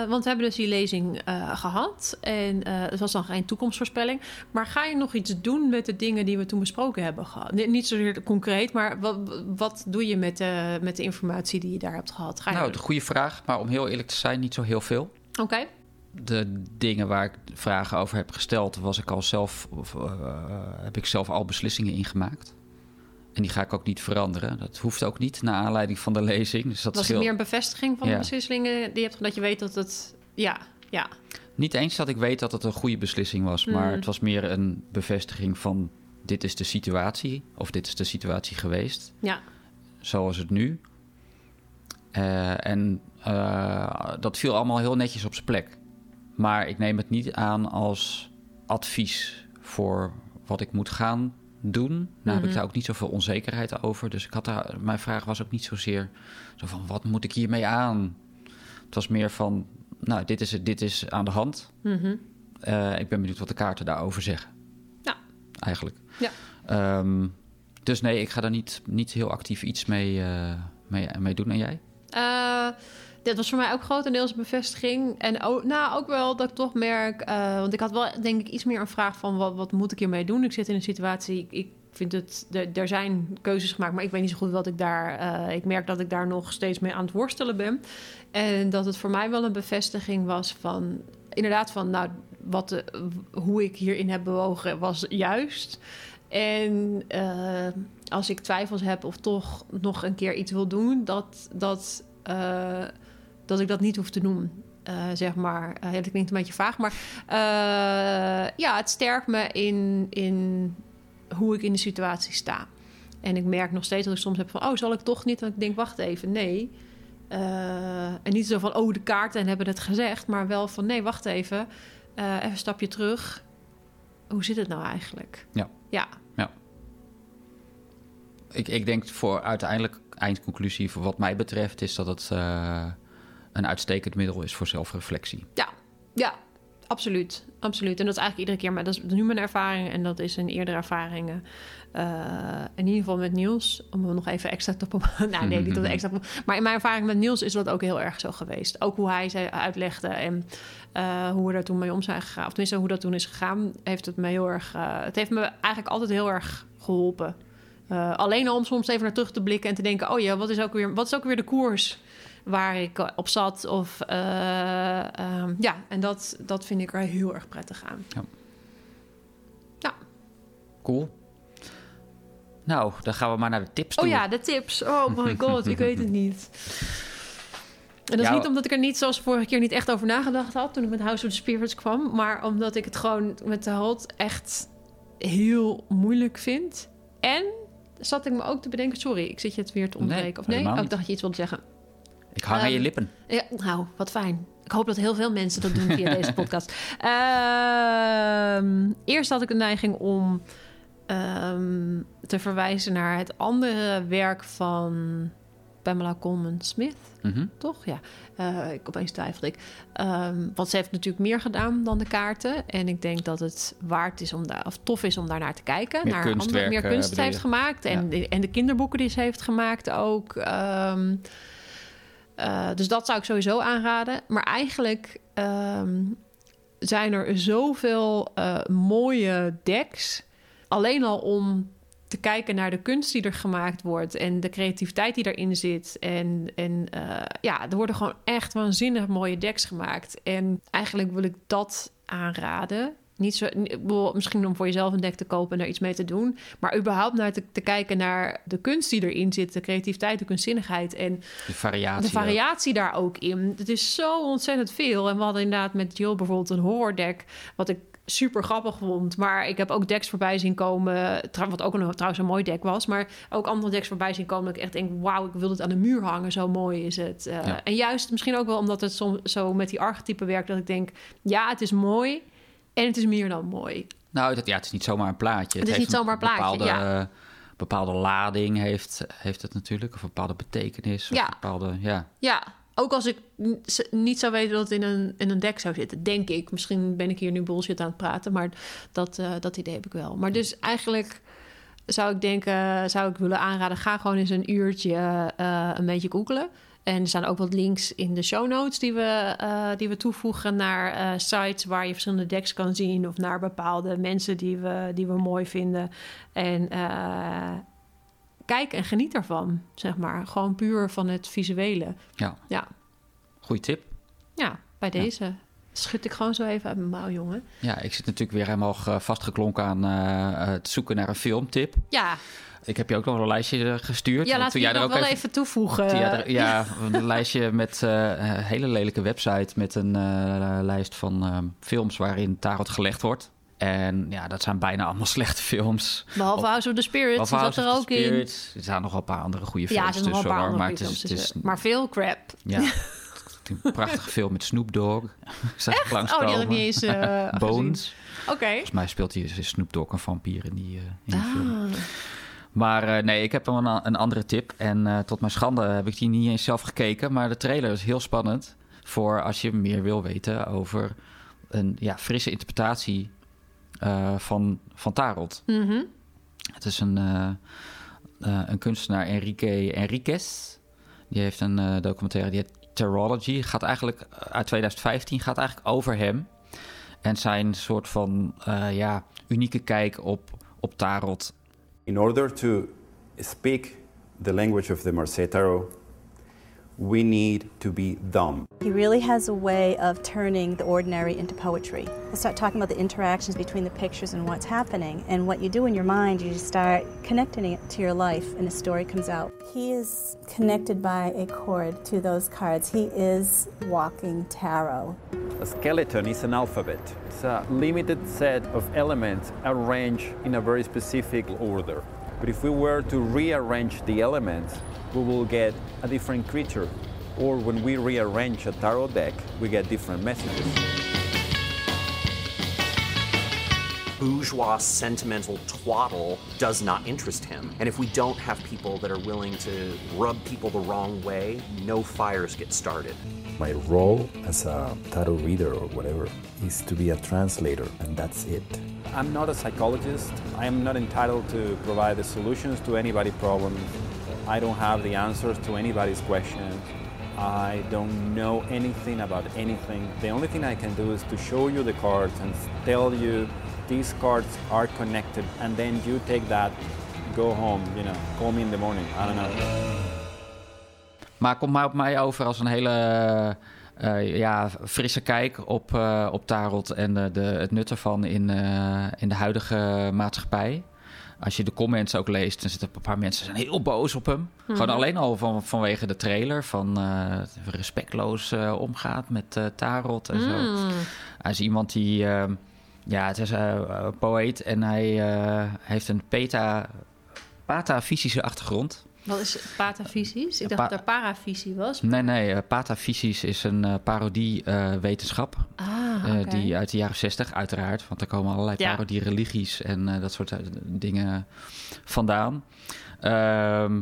Uh, want we hebben dus die lezing uh, gehad. En uh, het was dan geen toekomstvoorspelling. Maar ga je nog iets doen met de dingen die we toen besproken hebben gehad? Niet zozeer concreet, maar wat, wat doe je met, de, met de informatie die je daar hebt gehad? Ga je nou, de goede vraag. Maar om heel eerlijk te zijn, niet zo heel veel. Oké. Okay. De dingen waar ik vragen over heb gesteld, was ik al zelf, of, heb ik zelf al beslissingen ingemaakt. En die ga ik ook niet veranderen. Dat hoeft ook niet, naar aanleiding van de lezing. Dus dat was het meer een bevestiging van Ja. de beslissingen die je hebt, dat je weet dat het... Ja, ja. Niet eens dat ik weet dat het een goede beslissing was, Mm. maar het was meer een bevestiging van dit is de situatie, of dit is de situatie geweest, Ja, zoals het nu. Eh, en eh, dat viel allemaal heel netjes op zijn plek. Maar ik neem het niet aan als advies voor wat ik moet gaan doen. Nou heb ik Mhm. daar ook niet zoveel onzekerheid over. Dus ik had daar, mijn vraag was ook niet zozeer zo van wat moet ik hiermee aan? Het was meer van, nou, dit is, het, dit is aan de hand. Mhm. Eh, ik ben benieuwd wat de kaarten daarover zeggen. Ja. Eigenlijk. Ja. Ehm, dus nee, ik ga daar niet, niet heel actief iets mee, eh, mee, mee doen. En jij? Eh, dit was voor mij ook grotendeels bevestiging. En nou, ook wel dat ik toch merk... eh, want ik had wel, denk ik, iets meer een vraag van... wat, wat moet ik hiermee doen? Ik zit in een situatie... Ik, vind het... Er, zijn keuzes gemaakt, maar ik weet niet zo goed wat ik daar... eh, ik merk dat ik daar nog steeds mee aan het worstelen ben. En dat het voor mij wel een bevestiging was van... Inderdaad van, nou, wat de, hoe ik hierin heb bewogen was juist... En eh, als ik twijfels heb of toch nog een keer iets wil doen, dat, dat, eh, dat ik dat niet hoef te doen. Eh, zeg maar, uh, dat klinkt een beetje vaag, maar uh, ja, het sterkt me in, in hoe ik in de situatie sta. En ik merk nog steeds dat ik soms heb van, oh, zal ik toch niet? En ik denk, wacht even, nee. En niet zo van, oh, de kaarten hebben het gezegd, maar wel van, nee, wacht even, even een stapje terug. Hoe zit het nou eigenlijk? Ja. Ja. ja. Ik, ik denk voor uiteindelijk eindconclusie, voor wat mij betreft, is dat het een uitstekend middel is voor zelfreflectie. Ja, ja, absoluut. Absoluut. En dat is eigenlijk iedere keer, maar dat is nu mijn ervaring en dat is in eerdere ervaringen. Uh, in ieder geval met Niels, om er nog even extra te op. nou, nee, niet dat extra. Maar in mijn ervaring met Niels is dat ook heel erg zo geweest. Ook hoe hij ze uitlegde en uh, hoe we daar toen mee om zijn gegaan. Of tenminste, hoe dat toen is gegaan, heeft het me heel erg. Uh, het heeft me eigenlijk altijd heel erg geholpen. Alleen al om soms even naar terug te blikken en te denken: oh ja, wat is ook weer, wat is ook weer de koers waar ik op zat? Of uh, um, ja, en dat, dat vind ik er heel erg prettig aan. Ja. ja. Cool. Nou, dan gaan we maar naar de tips toe. Oh ja, de tips. Oh my god, ik weet het niet. En dat is Ja, niet omdat ik er niet, zoals vorige keer, niet echt over nagedacht had toen ik met House of the Spirits kwam. Maar omdat ik het gewoon met de halt echt heel moeilijk vind. En zat ik me ook te bedenken, sorry, ik zit je het weer te onderbreken. Nee, of nee? Oh, ik dacht dat je iets wilde zeggen. Ik hang aan je Ehm, lippen. Ja, nou, wat fijn. Ik hoop dat heel veel mensen dat doen via deze podcast. Ehm, eerst had ik een neiging om ehm, te verwijzen naar het andere werk van Pamela Coleman Smith. Mhm. Toch? Ja. Eh, ik opeens twijfelde ik. Want ze heeft natuurlijk meer gedaan dan de kaarten. En ik denk dat het waard is om daar, of tof is om daar naar te kijken. Meer naar kunstwerk, meer kunst heeft gemaakt. En, de, en de kinderboeken die ze heeft gemaakt ook. Ehm, eh, dus dat zou ik sowieso aanraden. Maar eigenlijk ehm, zijn er zoveel eh, mooie decks. Alleen al om te kijken naar de kunst die er gemaakt wordt en de creativiteit die erin zit. En, en uh, ja, er worden gewoon echt waanzinnig mooie decks gemaakt. En eigenlijk wil ik dat aanraden. Niet zo, misschien om voor jezelf een deck te kopen en er iets mee te doen. Maar überhaupt naar te, te kijken naar de kunst die erin zit, de creativiteit, de kunstzinnigheid en De variatie. de variatie daar ook in. Het is zo ontzettend veel. En we hadden inderdaad met Jill bijvoorbeeld een horror deck, wat ik super grappig vond. Maar ik heb ook decks voorbij zien komen. Wat ook een, trouwens een mooi deck was. Maar ook andere decks voorbij zien komen. Dat ik echt denk, wauw, ik wil het aan de muur hangen. Zo mooi is het. Uh, Ja. En juist misschien ook wel omdat het soms zo met die archetypen werkt. Dat ik denk, ja, het is mooi. En het is meer dan mooi. Nou, dat, ja, het is niet zomaar een plaatje. Het is niet zomaar een plaatje, bepaalde, ja. bepaalde lading heeft, heeft het natuurlijk. Of een bepaalde betekenis. Of Ja. bepaalde, ja. Ja, ook als ik niet zou weten dat het in een, in een deck zou zitten, denk ik. Misschien ben ik hier nu bullshit aan het praten, maar dat, eh, dat idee heb ik wel. Maar dus eigenlijk zou ik denken, zou ik willen aanraden, ga gewoon eens een uurtje eh, een beetje googelen. En er staan ook wat links in de show notes die we, eh, die we toevoegen naar eh, sites waar je verschillende decks kan zien. Of naar bepaalde mensen die we, die we mooi vinden. En eh, kijk en geniet ervan, zeg maar. Gewoon puur van het visuele. ja. Ja, Goeie tip. ja bij Ja. deze schud ik gewoon zo even uit mijn mouw, jongen. Ja, ik zit natuurlijk weer helemaal ge- vastgeklonken aan het zoeken naar een filmtip. Ja, Ik heb je ook nog een lijstje gestuurd. ja we jij er nog wel even, toevoegen. jij er- ja, een lijstje met eh, een hele lelijke website met een eh, lijst van eh, films waarin tarot gelegd wordt. En ja, dat zijn bijna allemaal slechte films. Behalve House of the Of zat House er ook in. Er zijn nog wel een paar andere goede films Ja, er een tussen, paar hoor, andere maar goede het is, het. Maar veel crap. ja, een prachtige film met Snoop Dogg. Echt? Oh, die had ik niet eens eh. Bones. Oké. Volgens mij speelt hij Snoop Dogg een vampier in die, eh, in die film. Maar eh, nee, ik heb een, een andere tip. En eh, tot mijn schande heb ik die niet eens zelf gekeken. Maar de trailer is heel spannend. Voor als je meer wil weten over een ja, frisse interpretatie eh, van, van Tarot. mhm. Het is een, een kunstenaar, Enrique Enriquez. Die heeft een documentaire, die heet Tarology. Gaat eigenlijk uit 2015, gaat eigenlijk over hem. En zijn soort van ja, unieke kijk op, op Tarot. In order to speak the language of the Marseille Tarot, we need to be dumb. He really has a way of turning the ordinary into poetry. We'll start talking about the interactions between the pictures and what's happening. And what you do in your mind, you just start connecting it to your life, and a story comes out. He is connected by a cord to those cards. He is walking tarot. A skeleton is an alphabet. It's a limited set of elements arranged in a very specific order. But if we were to rearrange the elements, we will get a different creature. Or when we rearrange a tarot deck, we get different messages. bourgeois sentimental twaddle does not interest him. And if we don't have people that are willing to rub people the wrong way, no fires get started. My role as a tarot reader or whatever is to be a translator, and that's it. I'm not a psychologist. I am not entitled to provide the solutions to anybody's problems. I don't have the answers to anybody's questions. I don't know anything about anything. The only thing I can do is to show you the cards and tell you these cards are connected, and then you take that, go home, you know, call me in the morning. I don't know. Maar komt mij over als een hele eh, ja, frisse kijk op, eh, op Tarot en de, de, het nut ervan in, eh, in de huidige maatschappij. Als je de comments ook leest, dan zitten een paar mensen zijn heel boos op hem. Gewoon alleen al van, vanwege de trailer van eh, respectloos eh, omgaat met eh, Tarot en zo. Hij is iemand die, eh, ja, het is eh, een poëet en hij eh, heeft een peta, patafysische achtergrond. Wat is patafysisch? Ik dacht Pa- dat er parafysie was. Nee, nee, eh, patafysisch is een eh, parodie-wetenschap. Ah, Eh, oké. die uit de jaren zestig, uiteraard. Want er komen allerlei Ja. parodie-religies en eh, dat soort dingen vandaan. Ehm,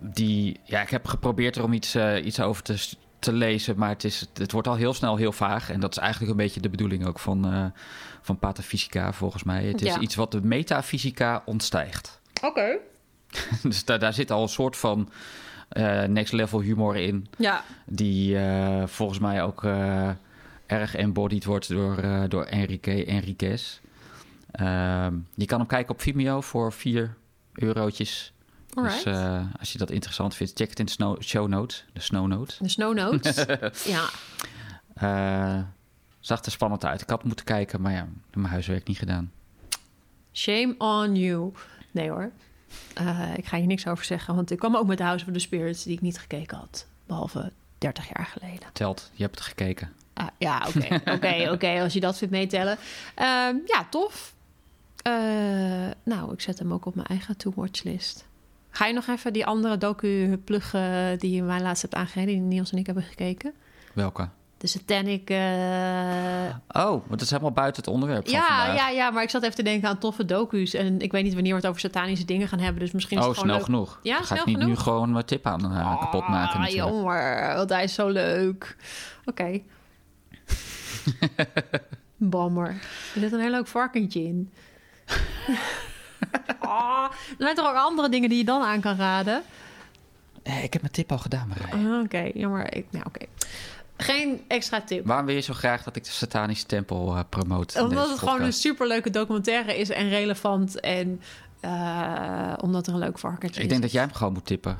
die, ja, ik heb geprobeerd er om iets, eh, iets over te, te lezen, maar het, is, het wordt al heel snel heel vaag. En dat is eigenlijk een beetje de bedoeling ook van, eh van patafysica, volgens mij. Het is Ja. iets wat de metafysica ontstijgt. Oké. dus daar, daar zit al een soort van eh, next level humor in. Ja. Die eh, volgens mij ook eh, erg embodied wordt door, door Enrique Enriquez. Ehm, je kan hem kijken op Vimeo voor 4 eurotjes. Alright. Dus als je dat interessant vindt, check het in de snow, show notes. De snow notes. De snow notes. ja. Zag er spannend uit. Ik had moeten kijken, maar ja, mijn huiswerk niet gedaan. Shame on you. Nee hoor. Eh, ik ga hier niks over zeggen, want ik kwam ook met House of the Spirits die ik niet gekeken had. Behalve 30 jaar geleden. Telt, je hebt het gekeken. Ah, ja, oké. Oké, oké. Als je dat vindt meetellen. Ehm, ja, tof. Eh, nou, ik zet hem ook op mijn eigen to-watch-list. Ga je nog even die andere docu pluggen die je mij laatst hebt aangegeven... die Niels en ik hebben gekeken? Welke? De satanic... eh, Oh, want dat is helemaal buiten het onderwerp van ja, vandaag. ja, ja, maar ik zat even te denken aan toffe docu's. En ik weet niet wanneer we het over satanische dingen gaan hebben. Dus misschien is Oh, het gewoon snel leuk. genoeg. Ja, ga snel ik niet genoeg? nu gewoon mijn tip aan eh, kapot maken Ah, jongen, want hij is zo leuk. Oké. Bammer. Er zit een heel leuk varkentje in. Ah, er zijn toch ook andere dingen die je dan aan kan raden? Eh, ik heb mijn tip al gedaan, Marije. Ah, Oké, jammer. Ik, nou, oké. Geen extra tip. Waarom wil je zo graag dat ik de satanische tempel eh, promote? Omdat het gewoon een superleuke documentaire is en relevant. En eh, omdat er een leuk varkentje Ik is. denk dat jij hem gewoon moet tippen.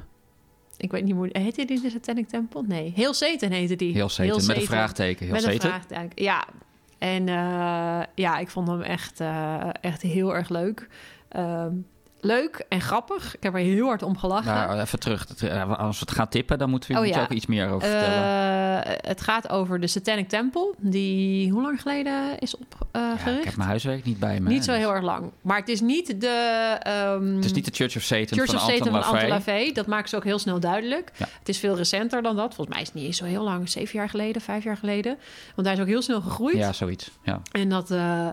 Ik weet niet hoe... Heet hij die de Satanic Temple? Nee. Heel Satan heette die. Heel Satan, met een vraagteken. Heel met een vraagteken, ja. En eh, ja, ik vond hem echt, echt heel erg leuk. Ehm, leuk en grappig. Ik heb er heel hard om gelachen. Nou, even terug. Eh, Als we het gaan tippen, dan moeten we Oh, ja. ook iets meer over vertellen. Eh, het gaat over de Satanic Temple, die hoe lang geleden is opgericht? ja, ik heb mijn huiswerk niet bij me. niet zo dus- heel erg lang. Maar het is niet de... ehm, Het is niet de Church of Satan Church van of Satan Anton van Anton. Dat maken ze ook heel snel duidelijk. Ja. Het is veel recenter dan dat. Volgens mij is het niet eens zo heel lang. Zeven jaar geleden, vijf jaar geleden. Want hij is ook heel snel gegroeid. Ja, zoiets. Ja. En, dat, eh,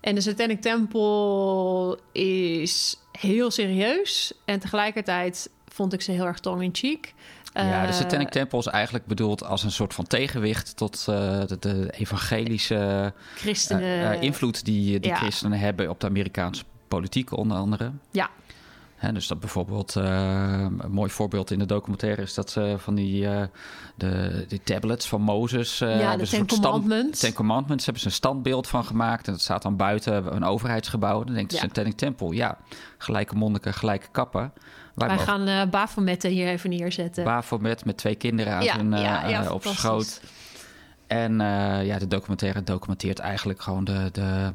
en de Satanic Temple is heel serieus. En tegelijkertijd vond ik ze heel erg tongue-in-cheek. ja, de Eh, Satanic Temple is eigenlijk bedoeld als een soort van tegenwicht tot eh, de, de evangelische Christenen. eh, invloed die, die ja. christenen hebben op de Amerikaanse politiek, onder andere. Ja, Dus dat bijvoorbeeld, eh, een mooi voorbeeld in de documentaire is dat ze van die, eh, de, die tablets van Mozes. eh, Ja, de Ten Commandments. Ten Commandments hebben ze een standbeeld van gemaakt. En dat staat dan buiten een overheidsgebouw. Dan denkt de Ja. Satanic Temple, ja, gelijke monniken, gelijke kappen. Wij, gaan eh Bafometten hier even neerzetten. Bafomet met twee kinderen aan Ja, zijn, eh, ja, ja, eh, op schoot. En eh, ja, de documentaire documenteert eigenlijk gewoon de, de,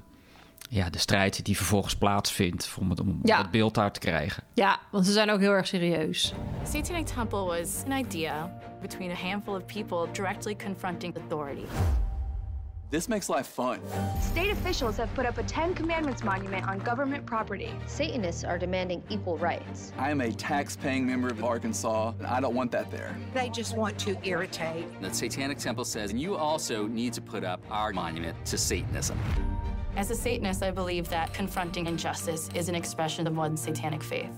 ja, de strijd die vervolgens plaatsvindt om het, om Ja. het beeld daar te krijgen. Ja, want ze zijn ook heel erg serieus. Satanic Temple was an idea between a handful of people directly confronting authority. This makes life fun. State officials have put up a Ten Commandments monument on government property. Satanists are demanding equal rights. I am a tax paying member of Arkansas, and I don't want that there. They just want to irritate. The Satanic Temple says and you also need to put up our monument to Satanism. As a Satanist, I believe that confronting injustice is an expression of one's satanic faith.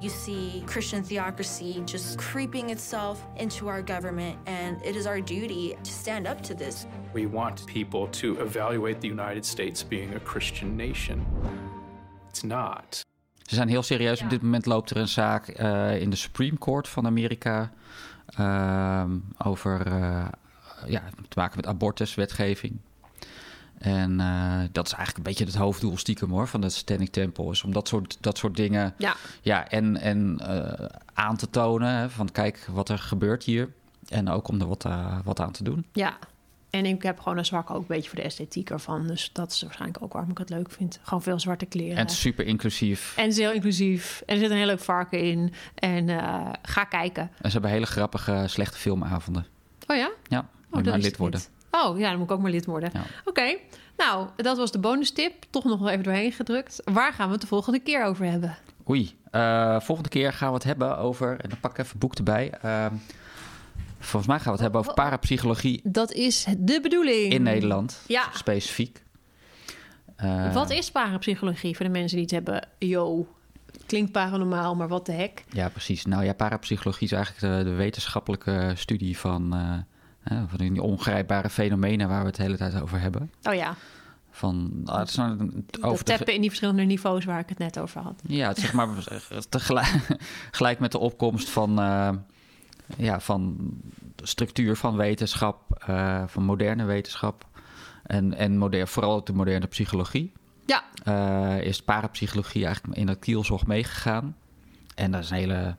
You see Christian theocracy just creeping itself into our government, and it is our duty to stand up to this. We want people to evaluate the United States being a Christian nation. It's not. Ze zijn heel serieus. Op dit moment loopt er een zaak eh, in de Supreme Court van Amerika ehm, over eh, ja, te maken met abortuswetgeving. En eh, dat is eigenlijk een beetje het hoofddoel stiekem hoor, van de Satanic Temple. Is om dat soort, dat soort dingen Ja. ja, en, en eh, aan te tonen. Hè, van kijk wat er gebeurt hier. En ook om er wat, eh, wat aan te doen. Ja. En ik heb gewoon een zwak ook een beetje voor de esthetiek ervan. Dus dat is waarschijnlijk ook waarom ik het leuk vind. Gewoon veel zwarte kleren. En super inclusief. En heel inclusief. En er zit een heel leuk varken in. En ga kijken. En ze hebben hele grappige, slechte filmavonden. Oh ja? Ja, dat maar lid worden. niet. Oh ja, dan moet ik ook maar lid worden. Oké, nou, dat was de bonus tip. Toch nog wel even doorheen gedrukt. Waar gaan we het de volgende keer over hebben? Oei, eh, volgende keer gaan we het hebben over... En dan pak ik even het boek erbij. Ehm, volgens mij gaan we het hebben over parapsychologie Dat is de bedoeling. in Nederland. Ja. Specifiek. Eh, Wat is parapsychologie voor de mensen die het hebben? Yo, klinkt paranormaal, maar wat de hek? Ja, precies. Nou ja, parapsychologie is eigenlijk de, de wetenschappelijke studie van... eh, van die ongrijpbare fenomenen waar we het de hele tijd over hebben. Oh ja, Van, ah, het is over de- tappen in die verschillende niveaus waar ik het net over had. Ja, het zeg maar tegelijk gelijk met de opkomst van, eh, ja, van de structuur van wetenschap, eh, van moderne wetenschap en, en modern, vooral ook de moderne psychologie. Ja. Eh, is parapsychologie eigenlijk in dat kielzog meegegaan. En daar is een hele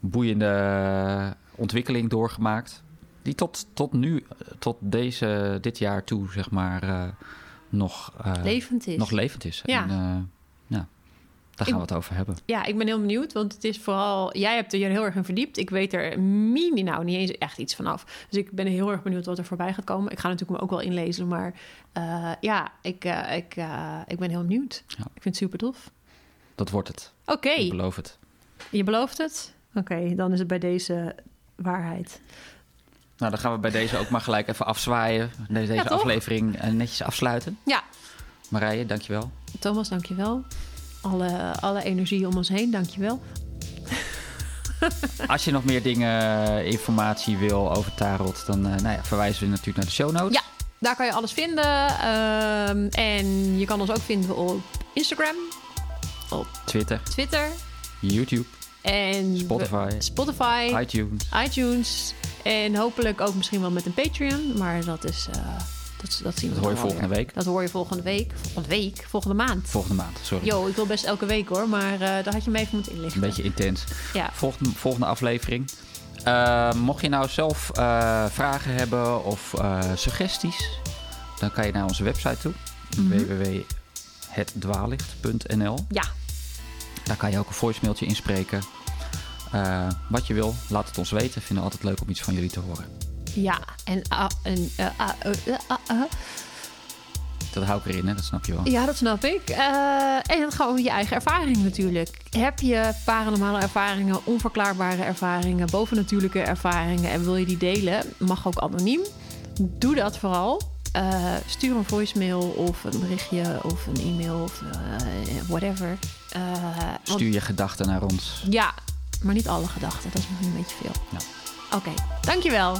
boeiende ontwikkeling doorgemaakt. Die tot, tot nu, tot deze, dit jaar toe, zeg maar, eh, nog, eh, Levend is. Nog levend is. Ja. En, eh, ja, daar gaan we het over hebben. Ja, ik ben heel benieuwd, want het is vooral... Jij hebt er heel erg in verdiept. Ik weet er mini, nou niet eens echt iets vanaf. Dus ik ben heel erg benieuwd wat er voorbij gaat komen. Ik ga natuurlijk me ook wel inlezen, maar ja, ik, ik, ik ben heel benieuwd. Ik vind het super tof. Dat wordt het. Oké. Ik beloof het. Je belooft het? Oké, dan is het bij deze waarheid. Nou, dan gaan we bij deze ook maar gelijk even afzwaaien. Deze, Ja, aflevering eh, netjes afsluiten. Ja, Marije, dankjewel. Thomas, dankjewel. Alle, alle energie om ons heen, dankjewel. Als je nog meer dingen, eh, informatie wil over Tarot, dan eh, nou ja, verwijzen we natuurlijk naar de show notes. Ja, daar kan je alles vinden. Ehm, en je kan ons ook vinden op Instagram, op Twitter, Twitter YouTube, en Spotify, Spotify, iTunes. iTunes. En hopelijk ook misschien wel met een Patreon. Maar dat is. eh, dat, dat zien we Dat hoor je volgende weer. week. Dat hoor je volgende week. Volgende week? Volgende maand. Volgende maand, sorry. Yo, ik wil best elke week hoor, maar eh, daar had je me even moeten inlichten. Een beetje intens. Ja. Volgende, volgende aflevering. Eh, mocht je nou zelf vragen hebben of suggesties, dan kan je naar onze website toe. Www.hetdwaallicht.nl Ja, Daar kan je ook een voicemailtje inspreken. Eh, wat je wil, laat het ons weten. Vinden we altijd leuk om iets van jullie te horen. ja. En, ah, en eh, ah, eh, ah. Dat hou ik erin, hè? dat snap je wel. Ja, dat snap ik. En gewoon je eigen ervaring natuurlijk. Heb je paranormale ervaringen, onverklaarbare ervaringen, bovennatuurlijke ervaringen en wil je die delen? Mag ook anoniem. Doe dat vooral. Stuur een voicemail of een berichtje of een e-mail of whatever. Stuur je gedachten naar ons. Ja, maar niet alle gedachten. Dat is misschien een beetje veel. Ja. Oké, dankjewel.